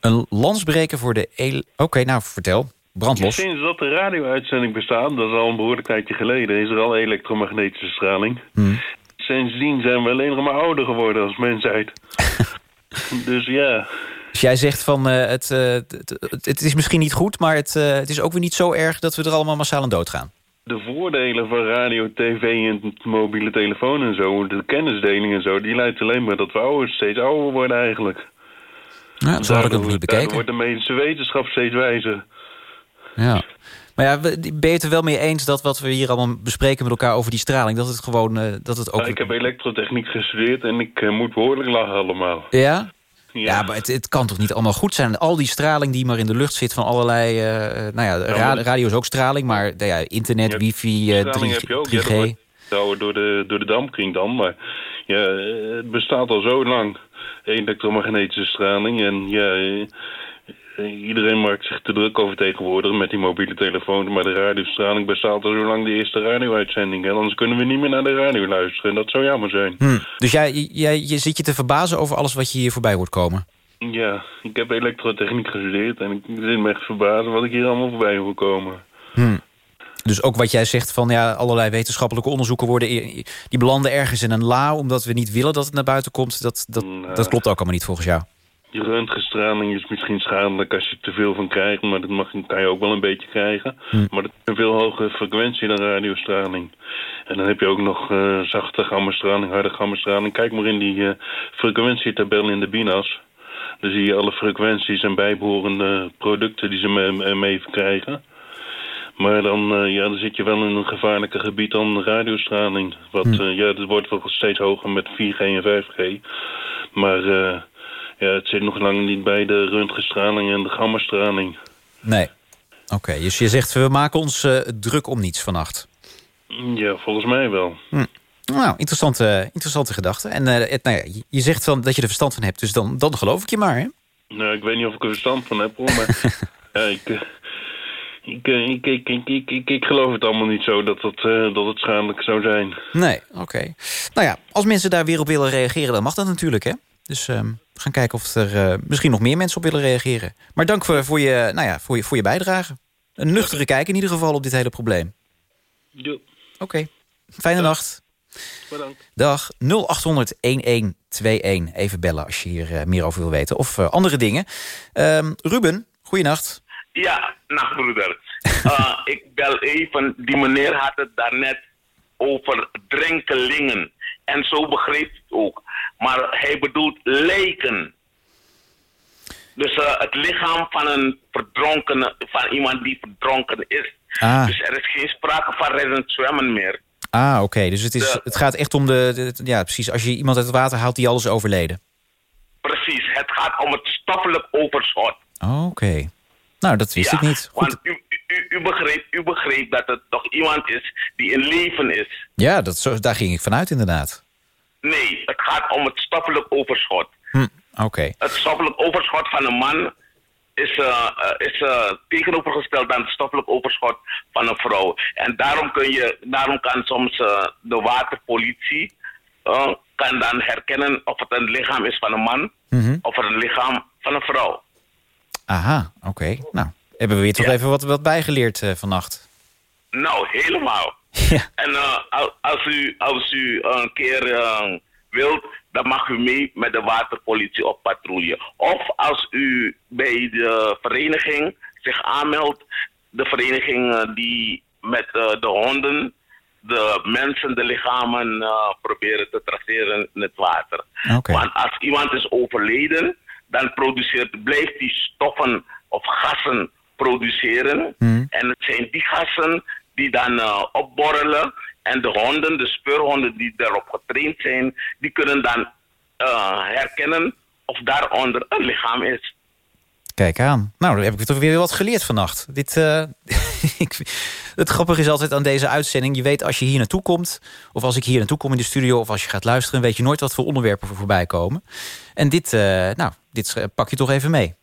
D: Een lansbreken voor de... Oké, nou, vertel. Brandlos.
M: Sinds dat de radio-uitzending bestaat, dat is al een behoorlijk tijdje geleden... is er al elektromagnetische straling.
D: Hmm.
M: Sindsdien zijn we alleen nog maar ouder geworden als mensheid. dus ja,
D: Dus jij zegt van, eh, het, eh, het, het, is misschien niet goed... maar het, eh, het is ook weer niet zo erg dat we er allemaal massaal aan doodgaan.
M: de voordelen van radio, tv en mobiele telefoon en zo... de kennisdeling en zo, die leidt alleen maar dat we ouder, steeds ouder worden eigenlijk.
D: Ja, zo had ik het nog niet bekeken.
M: wordt de medische wetenschap steeds wijzer.
D: Ja. Maar ja, ben je het er wel mee eens dat wat we hier allemaal bespreken met elkaar over die straling... dat het gewoon, dat het ook...
M: Ik heb elektrotechniek gestudeerd en ik moet behoorlijk lachen allemaal.
D: Ja? Ja, maar het, het kan toch niet allemaal goed zijn? Al die straling die maar in de lucht zit van allerlei... eh, nou ja, ra- radio is ook straling, maar nou ja, internet, wifi, eh,
M: Straling
D: 3,
M: heb je ook.
D: 3G...
M: Ja, wordt door de, door de dampkring dan. Maar ja, eh, het bestaat al zo lang, elektromagnetische straling. En ja, eh, eh, iedereen maakt zich te druk over tegenwoordig met die mobiele telefoon. Maar de radiostraling bestaat al zo lang de eerste radio-uitzending. En anders kunnen we niet meer naar de radio luisteren. En dat zou jammer zijn.
D: Hm. Dus jij, jij je zit je te verbazen over alles wat je hier voorbij hoort komen?
M: Ja, ik heb elektrotechniek gestudeerd en ik zit me echt verbazen wat ik hier allemaal voorbij hoor komen.
D: Hm. Dus ook wat jij zegt van ja, allerlei wetenschappelijke onderzoeken worden... die belanden ergens in een la omdat we niet willen dat het naar buiten komt. Dat, dat, dat klopt ook allemaal niet volgens jou.
M: Die röntgenstraling is misschien schadelijk als je te veel van krijgt, maar dat mag, kan je ook wel een beetje krijgen. Maar dat is een veel hogere frequentie dan radiostraling. En dan heb je ook nog eh, zachte gammastraling, harde gammastraling. Kijk maar in die eh, frequentietabel in de BINAS. Dan zie je alle frequenties en bijbehorende producten die ze mee, mee krijgen. Maar dan, eh, ja, dan zit je wel in een gevaarlijker gebied dan radiostraling. Wat, eh, ja, het wordt wel steeds hoger met 4G en 5G. Maar eh, ja, het zit nog lang niet bij de röntgenstraling en de gammastraling.
D: Nee. Oké, dus je zegt we maken ons eh, druk om niets vannacht.
M: Ja, volgens mij wel.
D: Hm. Nou, interessante, interessante gedachte. En eh, het, nou ja, je- zegt van dat je er verstand van hebt, dus dan, dan geloof ik je maar. Hè?
M: Nou, ik weet niet of ik er verstand van heb, hoor, maar ja, ik, eh, ik, ik, ik, ik, ik, ik, ik geloof het allemaal niet zo dat het, eh, dat het schadelijk zou zijn.
D: Nee, oké. Nou ja, als mensen daar weer op willen reageren, dan mag dat natuurlijk, hè? Dus ehm, we gaan kijken of er eh, misschien nog meer mensen op willen reageren. Maar dank voor, voor, je, nou ja, voor, je, voor je bijdrage. Een nuchtere kijk in ieder geval op dit hele probleem.
M: Ja,
D: Oké, fijne nacht.
M: bedankt.
D: Dag 0800-1121. Even bellen als je hier eh, meer over wil weten. Of eh, andere dingen. Ehm, Ruben, goeienacht.
N: Ja, nachtbroeder. Eh ik bel even, die meneer had het daarnet over drenkelingen. En zo begreep ik het ook. Maar hij bedoelt lijken. Dus eh, het lichaam van een verdronkene, van iemand die verdronken is.
D: Ah.
N: Dus er is geen sprake van reddend zwemmen meer.
D: Ah, oké. Dus het, is,
N: De-
D: het gaat echt om de, de- Ja, precies. Als je iemand uit het water haalt die al is overleden.
N: Precies, het gaat om het stoffelijk overschot.
D: Oh, Oké. Nou, dat wist
N: Ja,
D: ik niet. Goed.
N: Want u, u, u, begreep, u begreep dat het toch iemand is die in leven is.
D: Ja, dat, zo, daar ging ik vanuit inderdaad.
N: Nee, het gaat om het stoffelijk overschot.
D: Hm, Oké.
N: Het stoffelijk overschot van een man is, eh, eh, is eh, tegenovergesteld aan het stoffelijk overschot van een vrouw. En daarom, kun je, daarom kan soms de waterpolitie kan dan herkennen of het een lichaam is van een man
D: Mhm.
N: of het een lichaam van een vrouw.
D: Aha, oké. Nou, hebben we weer toch even wat, wat bijgeleerd vannacht.
N: Nou, helemaal. En eh, al- als u, als u een keer eh, wilt, dan mag u mee met de waterpolitie op patrouille. Of als u bij de vereniging zich aanmeldt, de vereniging eh, die met eh, de honden de mensen de lichamen eh, proberen te traceren in het water.
D: Oké.
N: Want als iemand is overleden, dan produceert, blijft die stoffen of gassen produceren.
D: Hmm.
N: En het zijn die gassen die dan eh, opborrelen. En de honden, de speurhonden die daarop getraind zijn, die kunnen dan eh, herkennen of daaronder een lichaam is.
D: Kijk aan. Nou, dan heb ik toch weer wat geleerd vannacht. Dit, eh, het grappige is altijd aan deze uitzending... je weet als je hier naartoe komt... of als ik hier naartoe kom in de studio... of als je gaat luisteren... weet je nooit wat voor onderwerpen er voorbij komen. En dit, nou, dit pak je toch even mee.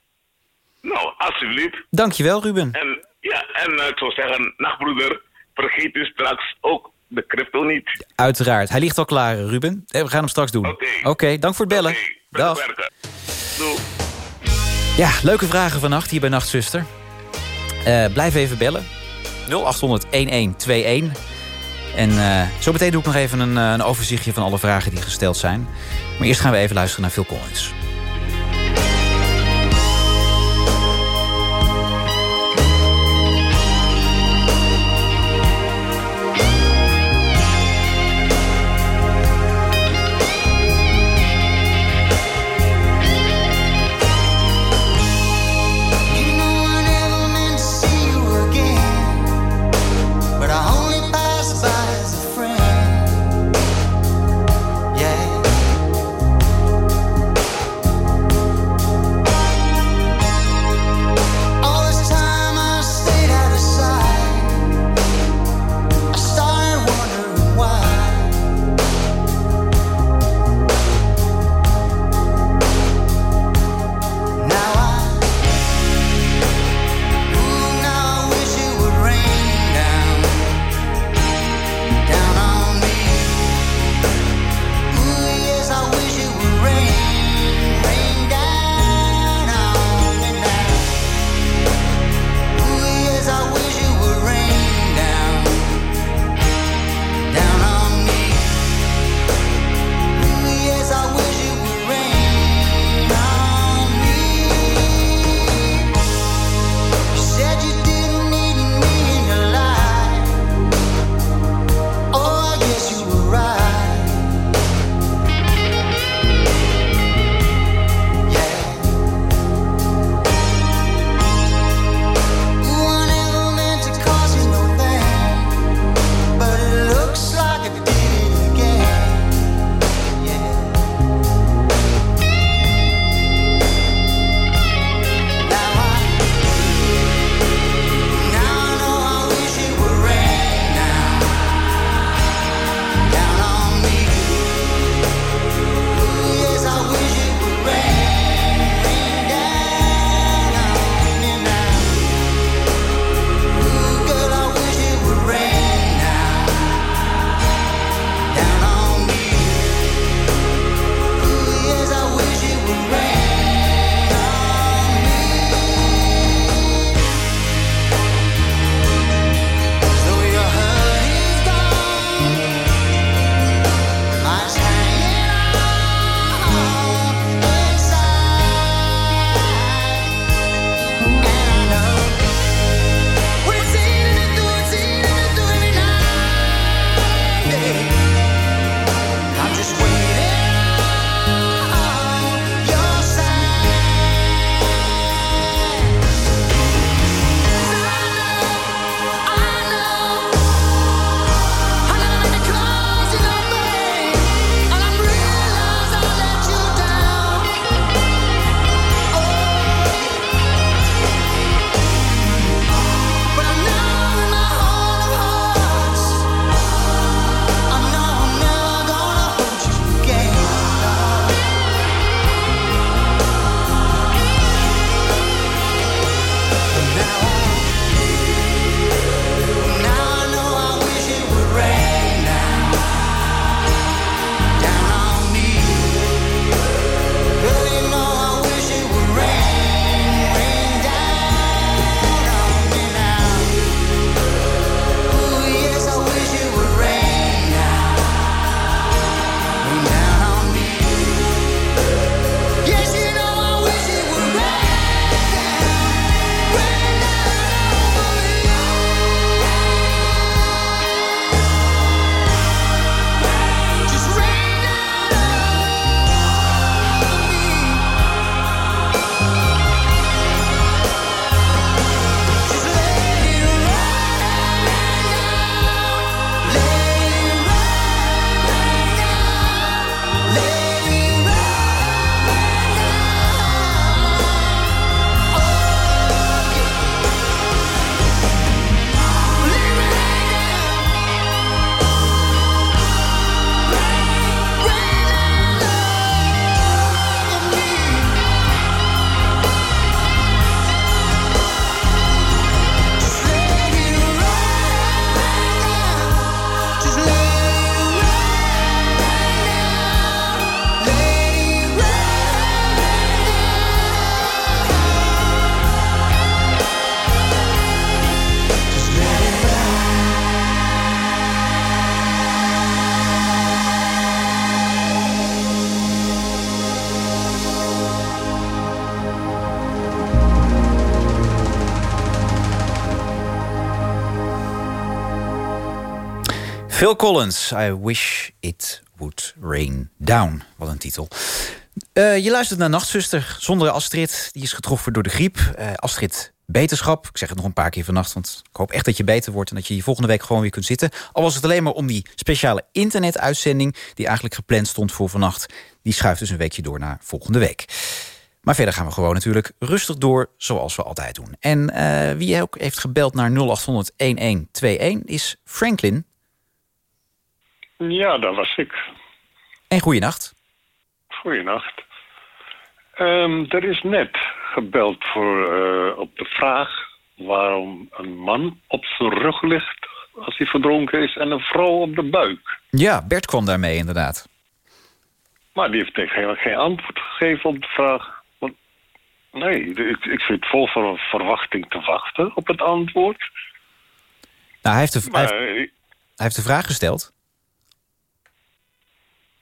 N: Nou, alsjeblieft.
D: Dankjewel, Ruben.
N: En, ja, en ik zou zeggen, nachtbroeder, vergeet u straks ook de crypto niet.
D: Uiteraard. Hij ligt al klaar, Ruben. Eh, We gaan hem straks doen. Oké, dank voor het bellen. Dag.
N: Doei.
D: Ja, leuke vragen vannacht hier bij Nachtzuster. Eh, blijf even bellen. 0800 1121. En eh zo meteen doe ik nog even een, een overzichtje van alle vragen die gesteld zijn. Maar eerst gaan we even luisteren naar Phil Collins. Phil Collins, I wish it would rain down. Wat een titel. Eh, je luistert naar Nachtzuster zonder Astrid. Die is getroffen door de griep. Eh, Astrid beterschap. Ik zeg het nog een paar keer vannacht, want ik hoop echt dat je beter wordt... en dat je hier volgende week gewoon weer kunt zitten. Al was het alleen maar om die speciale internetuitzending... die eigenlijk gepland stond voor vannacht. Die schuift dus een weekje door naar volgende week. Maar verder gaan we gewoon natuurlijk rustig door, zoals we altijd doen. En eh, wie ook heeft gebeld naar 0800-1121 is Franklin.
O: Ja, dat was ik.
D: En goeienacht.
O: Goeienacht. Ehm, er is net gebeld voor, eh, op de vraag waarom een man op zijn rug ligt als hij verdronken is en een vrouw op de buik.
D: Ja, Bert kwam daarmee inderdaad.
O: Maar die heeft helemaal geen antwoord gegeven op de vraag. Want, nee, ik, ik zit vol ver- verwachting te wachten op het antwoord.
D: Nou, hij heeft de, hij
O: Maar
D: heeft, hij heeft de vraag gesteld.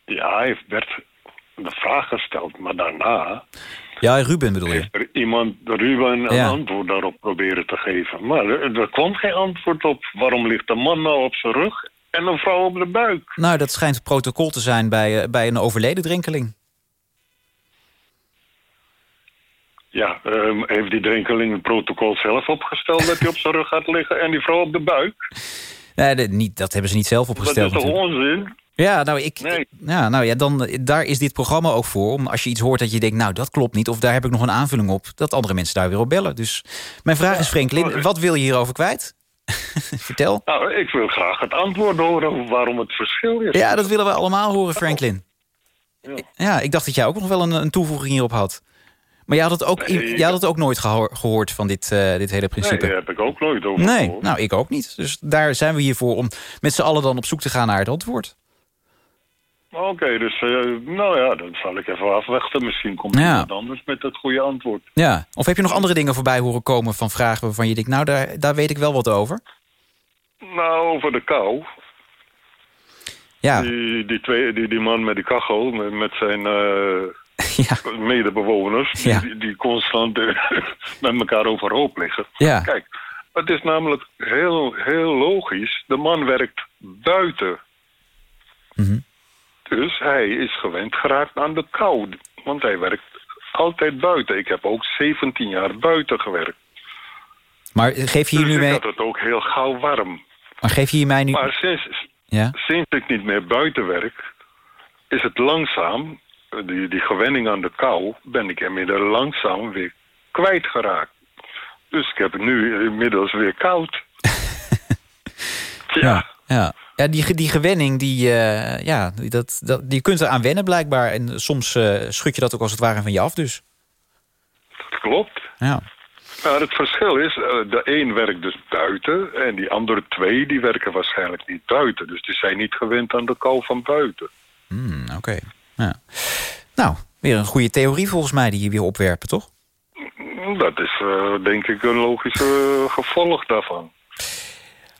O: Ja, hij heeft Bert de vraag gesteld, maar daarna
D: Ja, Ruben bedoel je?
O: heeft er iemand, Ruben, een
D: Ja.
O: antwoord daarop proberen te geven. Maar er, er kwam geen antwoord op. Waarom ligt een man nou op zijn rug en een vrouw op de buik?
D: Nou, dat schijnt protocol te zijn bij, eh, bij een overleden drenkeling.
O: Ja, ehm, heeft die drenkeling het protocol zelf opgesteld dat hij op zijn rug gaat liggen en die vrouw op de buik?
D: Nee, dat, niet, dat hebben ze niet zelf
O: Dat
D: opgesteld.
O: is toch onzin?
D: Ja, nou, ik, ja, nou ja, dan, daar is dit programma ook voor. Om als je iets hoort dat je denkt, nou, dat klopt niet... of daar heb ik nog een aanvulling op, dat andere mensen daar weer op bellen. Dus mijn vraag is, Franklin, wat wil je hierover kwijt? Vertel.
O: Nou, ik wil graag het antwoord horen waarom het verschil is.
D: Ja, dat willen we allemaal horen, Franklin. Ja, ik dacht dat jij ook nog wel een, een toevoeging hierop had. Maar jij had het ook,
O: Nee,
D: jij had het ook nooit gehoor- gehoord van dit, eh, dit hele
O: Nee,
D: principe.
O: daar heb ik ook nooit over
D: Nee,
O: gehoord.
D: nou, ik ook niet. Dus daar zijn we hier voor om met z'n allen dan op zoek te gaan naar het antwoord.
O: Oké, dus eh, nou ja, dan zal ik even afwachten. Misschien komt
D: Ja.
O: iemand anders met het goede antwoord.
D: Ja, of heb je nog andere dingen voorbij horen komen van vragen waarvan je denkt, nou, daar, daar weet ik wel wat over?
O: Nou, over de kou.
D: Ja.
O: Die, die, twee, die, die man met die kachel, met, met zijn eh, medebewoners... Die,
D: Ja.
O: die, die constant eh, met elkaar overhoop liggen.
D: Ja.
O: Kijk, het is namelijk heel, heel logisch. De man werkt buiten.
D: Mhm.
O: Dus hij is gewend geraakt aan de kou. Want hij werkt altijd buiten. Ik heb ook 17 jaar buiten gewerkt.
D: Maar geef je hier
O: dus
D: nu
O: ik
D: mee...
O: had het ook heel gauw warm.
D: Maar geef je hier mij nu...
O: Maar sinds,
D: Ja?
O: sinds ik niet meer buiten werk, is het langzaam, die, die gewenning aan de kou, ben ik inmiddels langzaam weer kwijtgeraakt. Dus ik heb het nu inmiddels weer koud.
D: Ja. Ja, ja die, ge- die gewenning, die, eh, ja, die- dat, dat, die kunt er aan wennen blijkbaar. En soms eh, schud je dat ook als het ware van je af dus.
O: Dat klopt.
D: Ja.
O: Maar het verschil is, eh, de een werkt dus buiten en die andere twee die werken waarschijnlijk niet buiten. Dus die zijn niet gewend aan de kou van buiten.
D: Hmm, Oké. Ja. Nou, weer een goede theorie volgens mij die je weer opwerpen, toch?
O: Dat is denk ik een logisch eh, gevolg daarvan.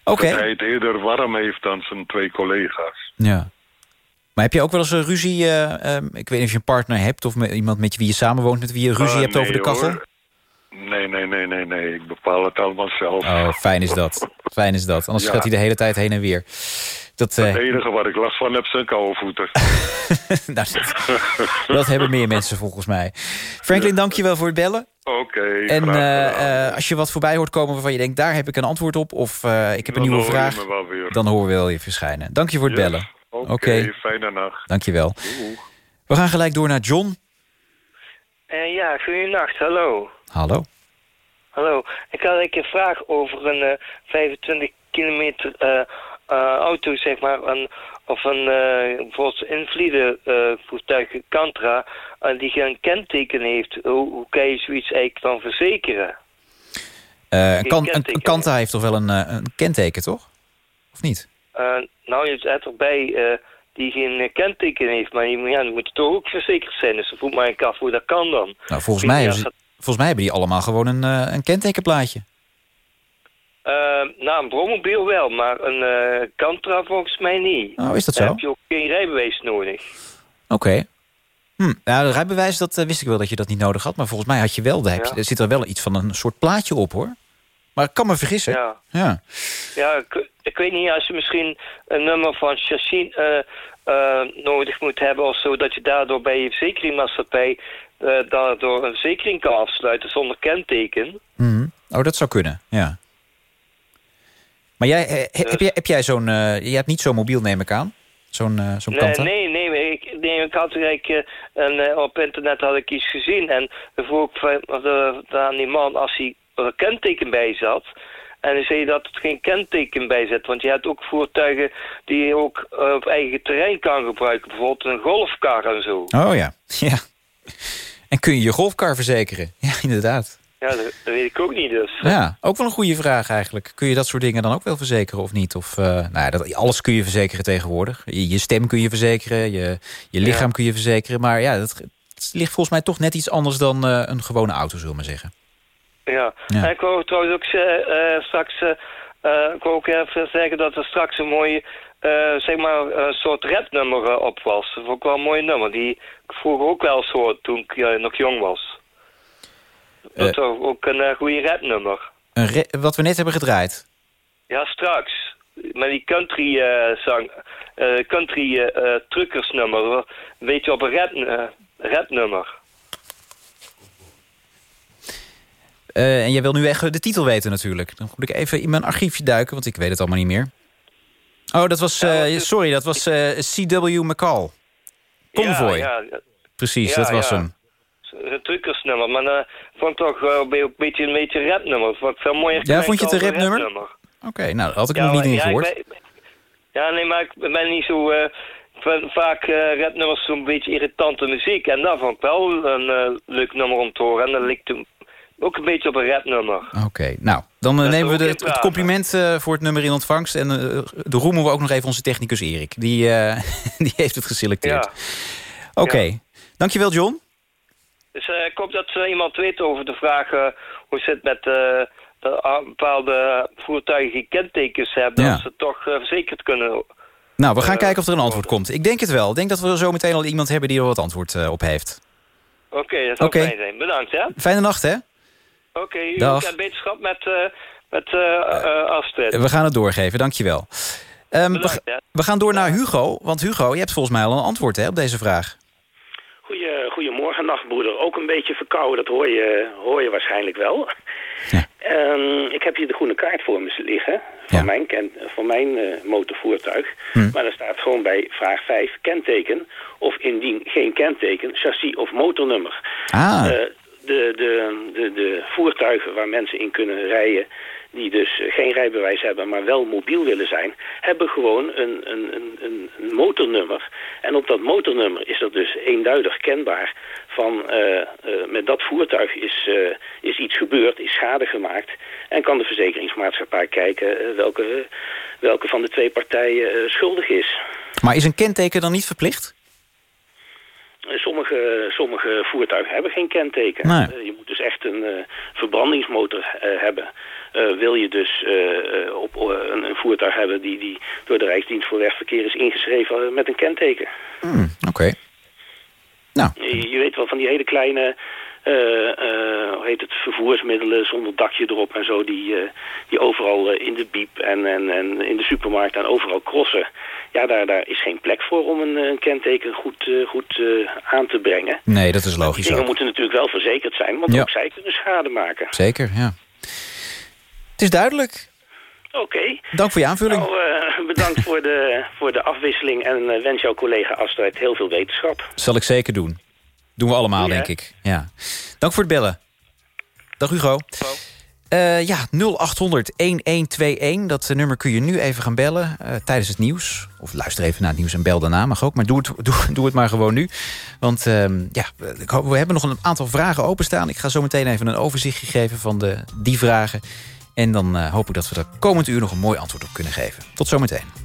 D: Oké.
O: Dat hij het eerder warm heeft dan zijn twee collega's.
D: Ja. Maar heb je ook wel eens een ruzie... eh, ehm, ik weet niet of je een partner hebt... of met iemand met wie je samenwoont... met wie je ruzie
O: Ah,
D: hebt over de kachel?
O: hoor. Nee, nee, nee, nee, nee. Ik bepaal het allemaal zelf.
D: Oh, fijn is dat. Fijn is dat. Anders
O: Ja.
D: gaat hij de hele tijd heen en weer. Dat, eh,
O: Het enige waar ik last van heb zijn koude voeten.
D: nou, dat, dat hebben meer mensen volgens mij. Franklin, dank je wel voor het bellen.
O: Oké,
D: En eh, eh, als je wat voorbij hoort komen waarvan je denkt... daar heb ik een antwoord op of eh, ik heb een
O: Dan
D: nieuwe vraag...
O: weer.
D: dan horen we wel je verschijnen. Dank je voor het
O: Yes.
D: bellen.
O: Oké, fijne nacht.
D: Dank je wel.
O: Doeg.
D: We gaan gelijk door naar John.
P: Eh, ja, goedenacht, hallo.
D: Hallo.
P: Hallo, ik had een vraag over een eh, 25 kilometer eh, eh, auto, zeg maar, een, of een eh bijvoorbeeld invlieden eh voertuig Cantra, eh, die geen kenteken heeft. Hoe, hoe kan je zoiets eigenlijk dan verzekeren?
D: Eh, een, kan, een, Kanta heeft toch wel een, eh, een kenteken, toch? Of niet?
P: Eh, nou, je hebt erbij eh, die geen eh, kenteken heeft, maar die, ja, die moet toch ook verzekerd zijn. Dus voelt mij af hoe dat kan dan.
D: Nou, volgens mij,
P: weet
D: volgens mij hebben die allemaal gewoon een, eh, een kentekenplaatje.
P: Eh, nou, een brommobiel wel, maar een eh Cantra volgens mij niet.
D: Oh, is dat zo?
P: heb je ook geen rijbewijs nodig.
D: Oké. Hm. Nou, rijbewijs, dat eh, wist ik wel dat je dat niet nodig had. Maar volgens mij had je wel, daar heb je,
P: Ja.
D: er zit er wel iets van een soort plaatje op, hoor. Maar ik kan me vergissen.
P: Ja.
D: Ja.
P: Ja, ik, ik weet niet, als je misschien een nummer van chassis nodig moet hebben of zo, dat je daardoor bij je verzekeringmaatschappij eh, daardoor een verzekering kan afsluiten zonder kenteken.
D: Mhm. Oh, dat zou kunnen, ja. Maar jij, eh, he- heb, jij, heb jij zo'n... eh, je hebt niet zo'n mobiel, neem ik aan? Zo'n zo'n
P: Nee, nee, nee, ik, nee, ik had eigenlijk, een, eh, op internet had ik iets gezien en dan vroeg ik van- aan die man als hij er een kenteken bij zat. En dan zei je dat het geen kenteken bij zit, want je hebt ook voertuigen die je ook op eigen terrein kan gebruiken. Bijvoorbeeld een golfkar en zo.
D: Oh ja, ja. En kun je je golfkar verzekeren? Ja, inderdaad.
P: Ja, dat, dat weet ik ook niet dus.
D: Ja, ook wel een goede vraag eigenlijk. Kun je dat soort dingen dan ook wel verzekeren of niet? Of, eh, nou ja, dat, alles kun je verzekeren tegenwoordig. Je, je stem kun je verzekeren, je, je lichaam kun je verzekeren. Maar ja, dat, het ligt volgens mij toch net iets anders dan eh, een gewone auto, zullen we maar zeggen.
P: Ja.
D: Ja.
P: En ik wou trouwens ook eh, straks... eh, eh, ik wou ook even zeggen dat er straks een mooie... eh, zeg maar, een soort rapnummer eh, op was. Dat vond ik wel een mooi nummer. Die ik vroeger ook wel eens hoorde toen ik eh, nog jong was. Dat toch ook een eh, goede rapnummer.
D: Een wat we net hebben gedraaid.
P: Ja, straks. Met die country eh, zang... eh, country eh, eh, truckersnummer. Weet je, op een rap, eh, rapnummer.
D: Eh, en jij wil nu echt de titel weten natuurlijk. Dan moet ik even in mijn archiefje duiken, want ik weet het allemaal niet meer. Oh, dat was... eh, sorry, dat was eh, C.W. McCall. Convoy.
P: Ja, ja,
D: Precies,
P: Ja,
D: dat was hem.
P: een truckersnummer, maar uh, vond ik toch wel een beetje een beetje rapnummer. Vond ik veel mooier
D: Ja, vond je het een rapnummer? Oké, nou, dat had ik nog niet in
P: ja,
D: gehoord.
P: ben- ja, nee, maar ik ben niet zo... ik vind vaak eh rapnummers zo'n beetje irritante muziek. En dat vond ik wel een leuk nummer om te horen. En dat lijkt hem ook een beetje op een rapnummer.
D: Oké, nou, dan eh, nemen we de, het, het compliment eh, voor het nummer in ontvangst. En eh, de roemen we ook nog even onze technicus Erik. Die, die heeft het geselecteerd. Oké, dankjewel John.
P: Dus ik hoop dat iemand weet over de vraag hoe het zit met eh, de, ah, bepaalde voertuigen die kentekens hebben.
D: Ja.
P: Dat ze toch verzekerd kunnen.
D: Nou, we gaan kijken of er een antwoord komt. Ik denk het wel. Ik denk dat we zo meteen al iemand hebben die er wat antwoord op heeft.
P: Oké, dat zou fijn zijn. Bedankt, hè?
D: Fijne nacht, hè?
P: Oké, u
D: Dag.
P: beterschap met, eh met eh eh, Astrid.
D: We gaan het doorgeven, dankjewel. Ehm, we,
P: Bedankt,
D: gaan door naar Hugo. Want Hugo, je hebt volgens mij al een antwoord hè, op deze vraag.
K: Goeie, goedemorgen, nachtbroeder. Ook een beetje verkouden, dat hoor je, hoor je waarschijnlijk wel. Ehm, ik heb hier de groene kaart voor me liggen, van mijn, ken, van mijn eh, motorvoertuig. Maar daar staat gewoon bij vraag 5 kenteken, of indien geen kenteken, chassis of motornummer.
D: Ah.
K: De, de, de, de voertuigen waar mensen in kunnen rijden, die dus geen rijbewijs hebben, maar wel mobiel willen zijn, hebben gewoon een, een, een, motornummer. En op dat motornummer is dat dus eenduidig kenbaar van eh, eh, met dat voertuig is, eh, is iets gebeurd, is schade gemaakt. En kan de verzekeringsmaatschappij kijken welke, welke van de twee partijen schuldig is.
D: Maar is een kenteken dan niet verplicht?
K: Sommige, sommige voertuigen hebben geen kenteken.
D: Nee.
K: Eh, je moet dus echt een eh, verbrandingsmotor eh, hebben. Wil je dus op, een, een voertuig hebben die, die door de Rijksdienst voor Wegverkeer is ingeschreven met een kenteken.
D: Oké.
K: Je, je weet wel van die hele kleine, hoe heet het, vervoersmiddelen zonder dakje erop en zo, die, eh, die overal eh, in de biep en, en, en in de supermarkt en overal crossen. Ja, daar, daar is geen plek voor om een, eh, een kenteken goed, eh, goed eh, aan te brengen.
D: Nee, dat is
K: Die
D: logisch
K: dingen
D: ook.
K: moeten natuurlijk wel verzekerd zijn, want
D: Ja.
K: ook zij kunnen schade maken.
D: Zeker, ja. Het is duidelijk.
K: Oké.
D: Dank voor je aanvulling.
K: Nou, eh, bedankt voor de, voor de afwisseling en eh, wens jouw collega Astrid heel veel wetenschap.
D: Zal ik zeker doen. Doen we allemaal,
K: Ja.
D: denk ik. Ja. Dank voor het bellen. Dag Hugo. Eh, ja, 0800-1121. Dat eh, nummer kun je nu even gaan bellen eh, tijdens het nieuws. Of luister even naar het nieuws en bel daarna, mag ook. Maar doe het, doe, doe het maar gewoon nu. Want ehm, ja, we hebben nog een aantal vragen openstaan. Ik ga zo meteen even een overzichtje geven van de, die vragen. En dan hoop ik dat we er komend uur nog een mooi antwoord op kunnen geven. Tot zometeen.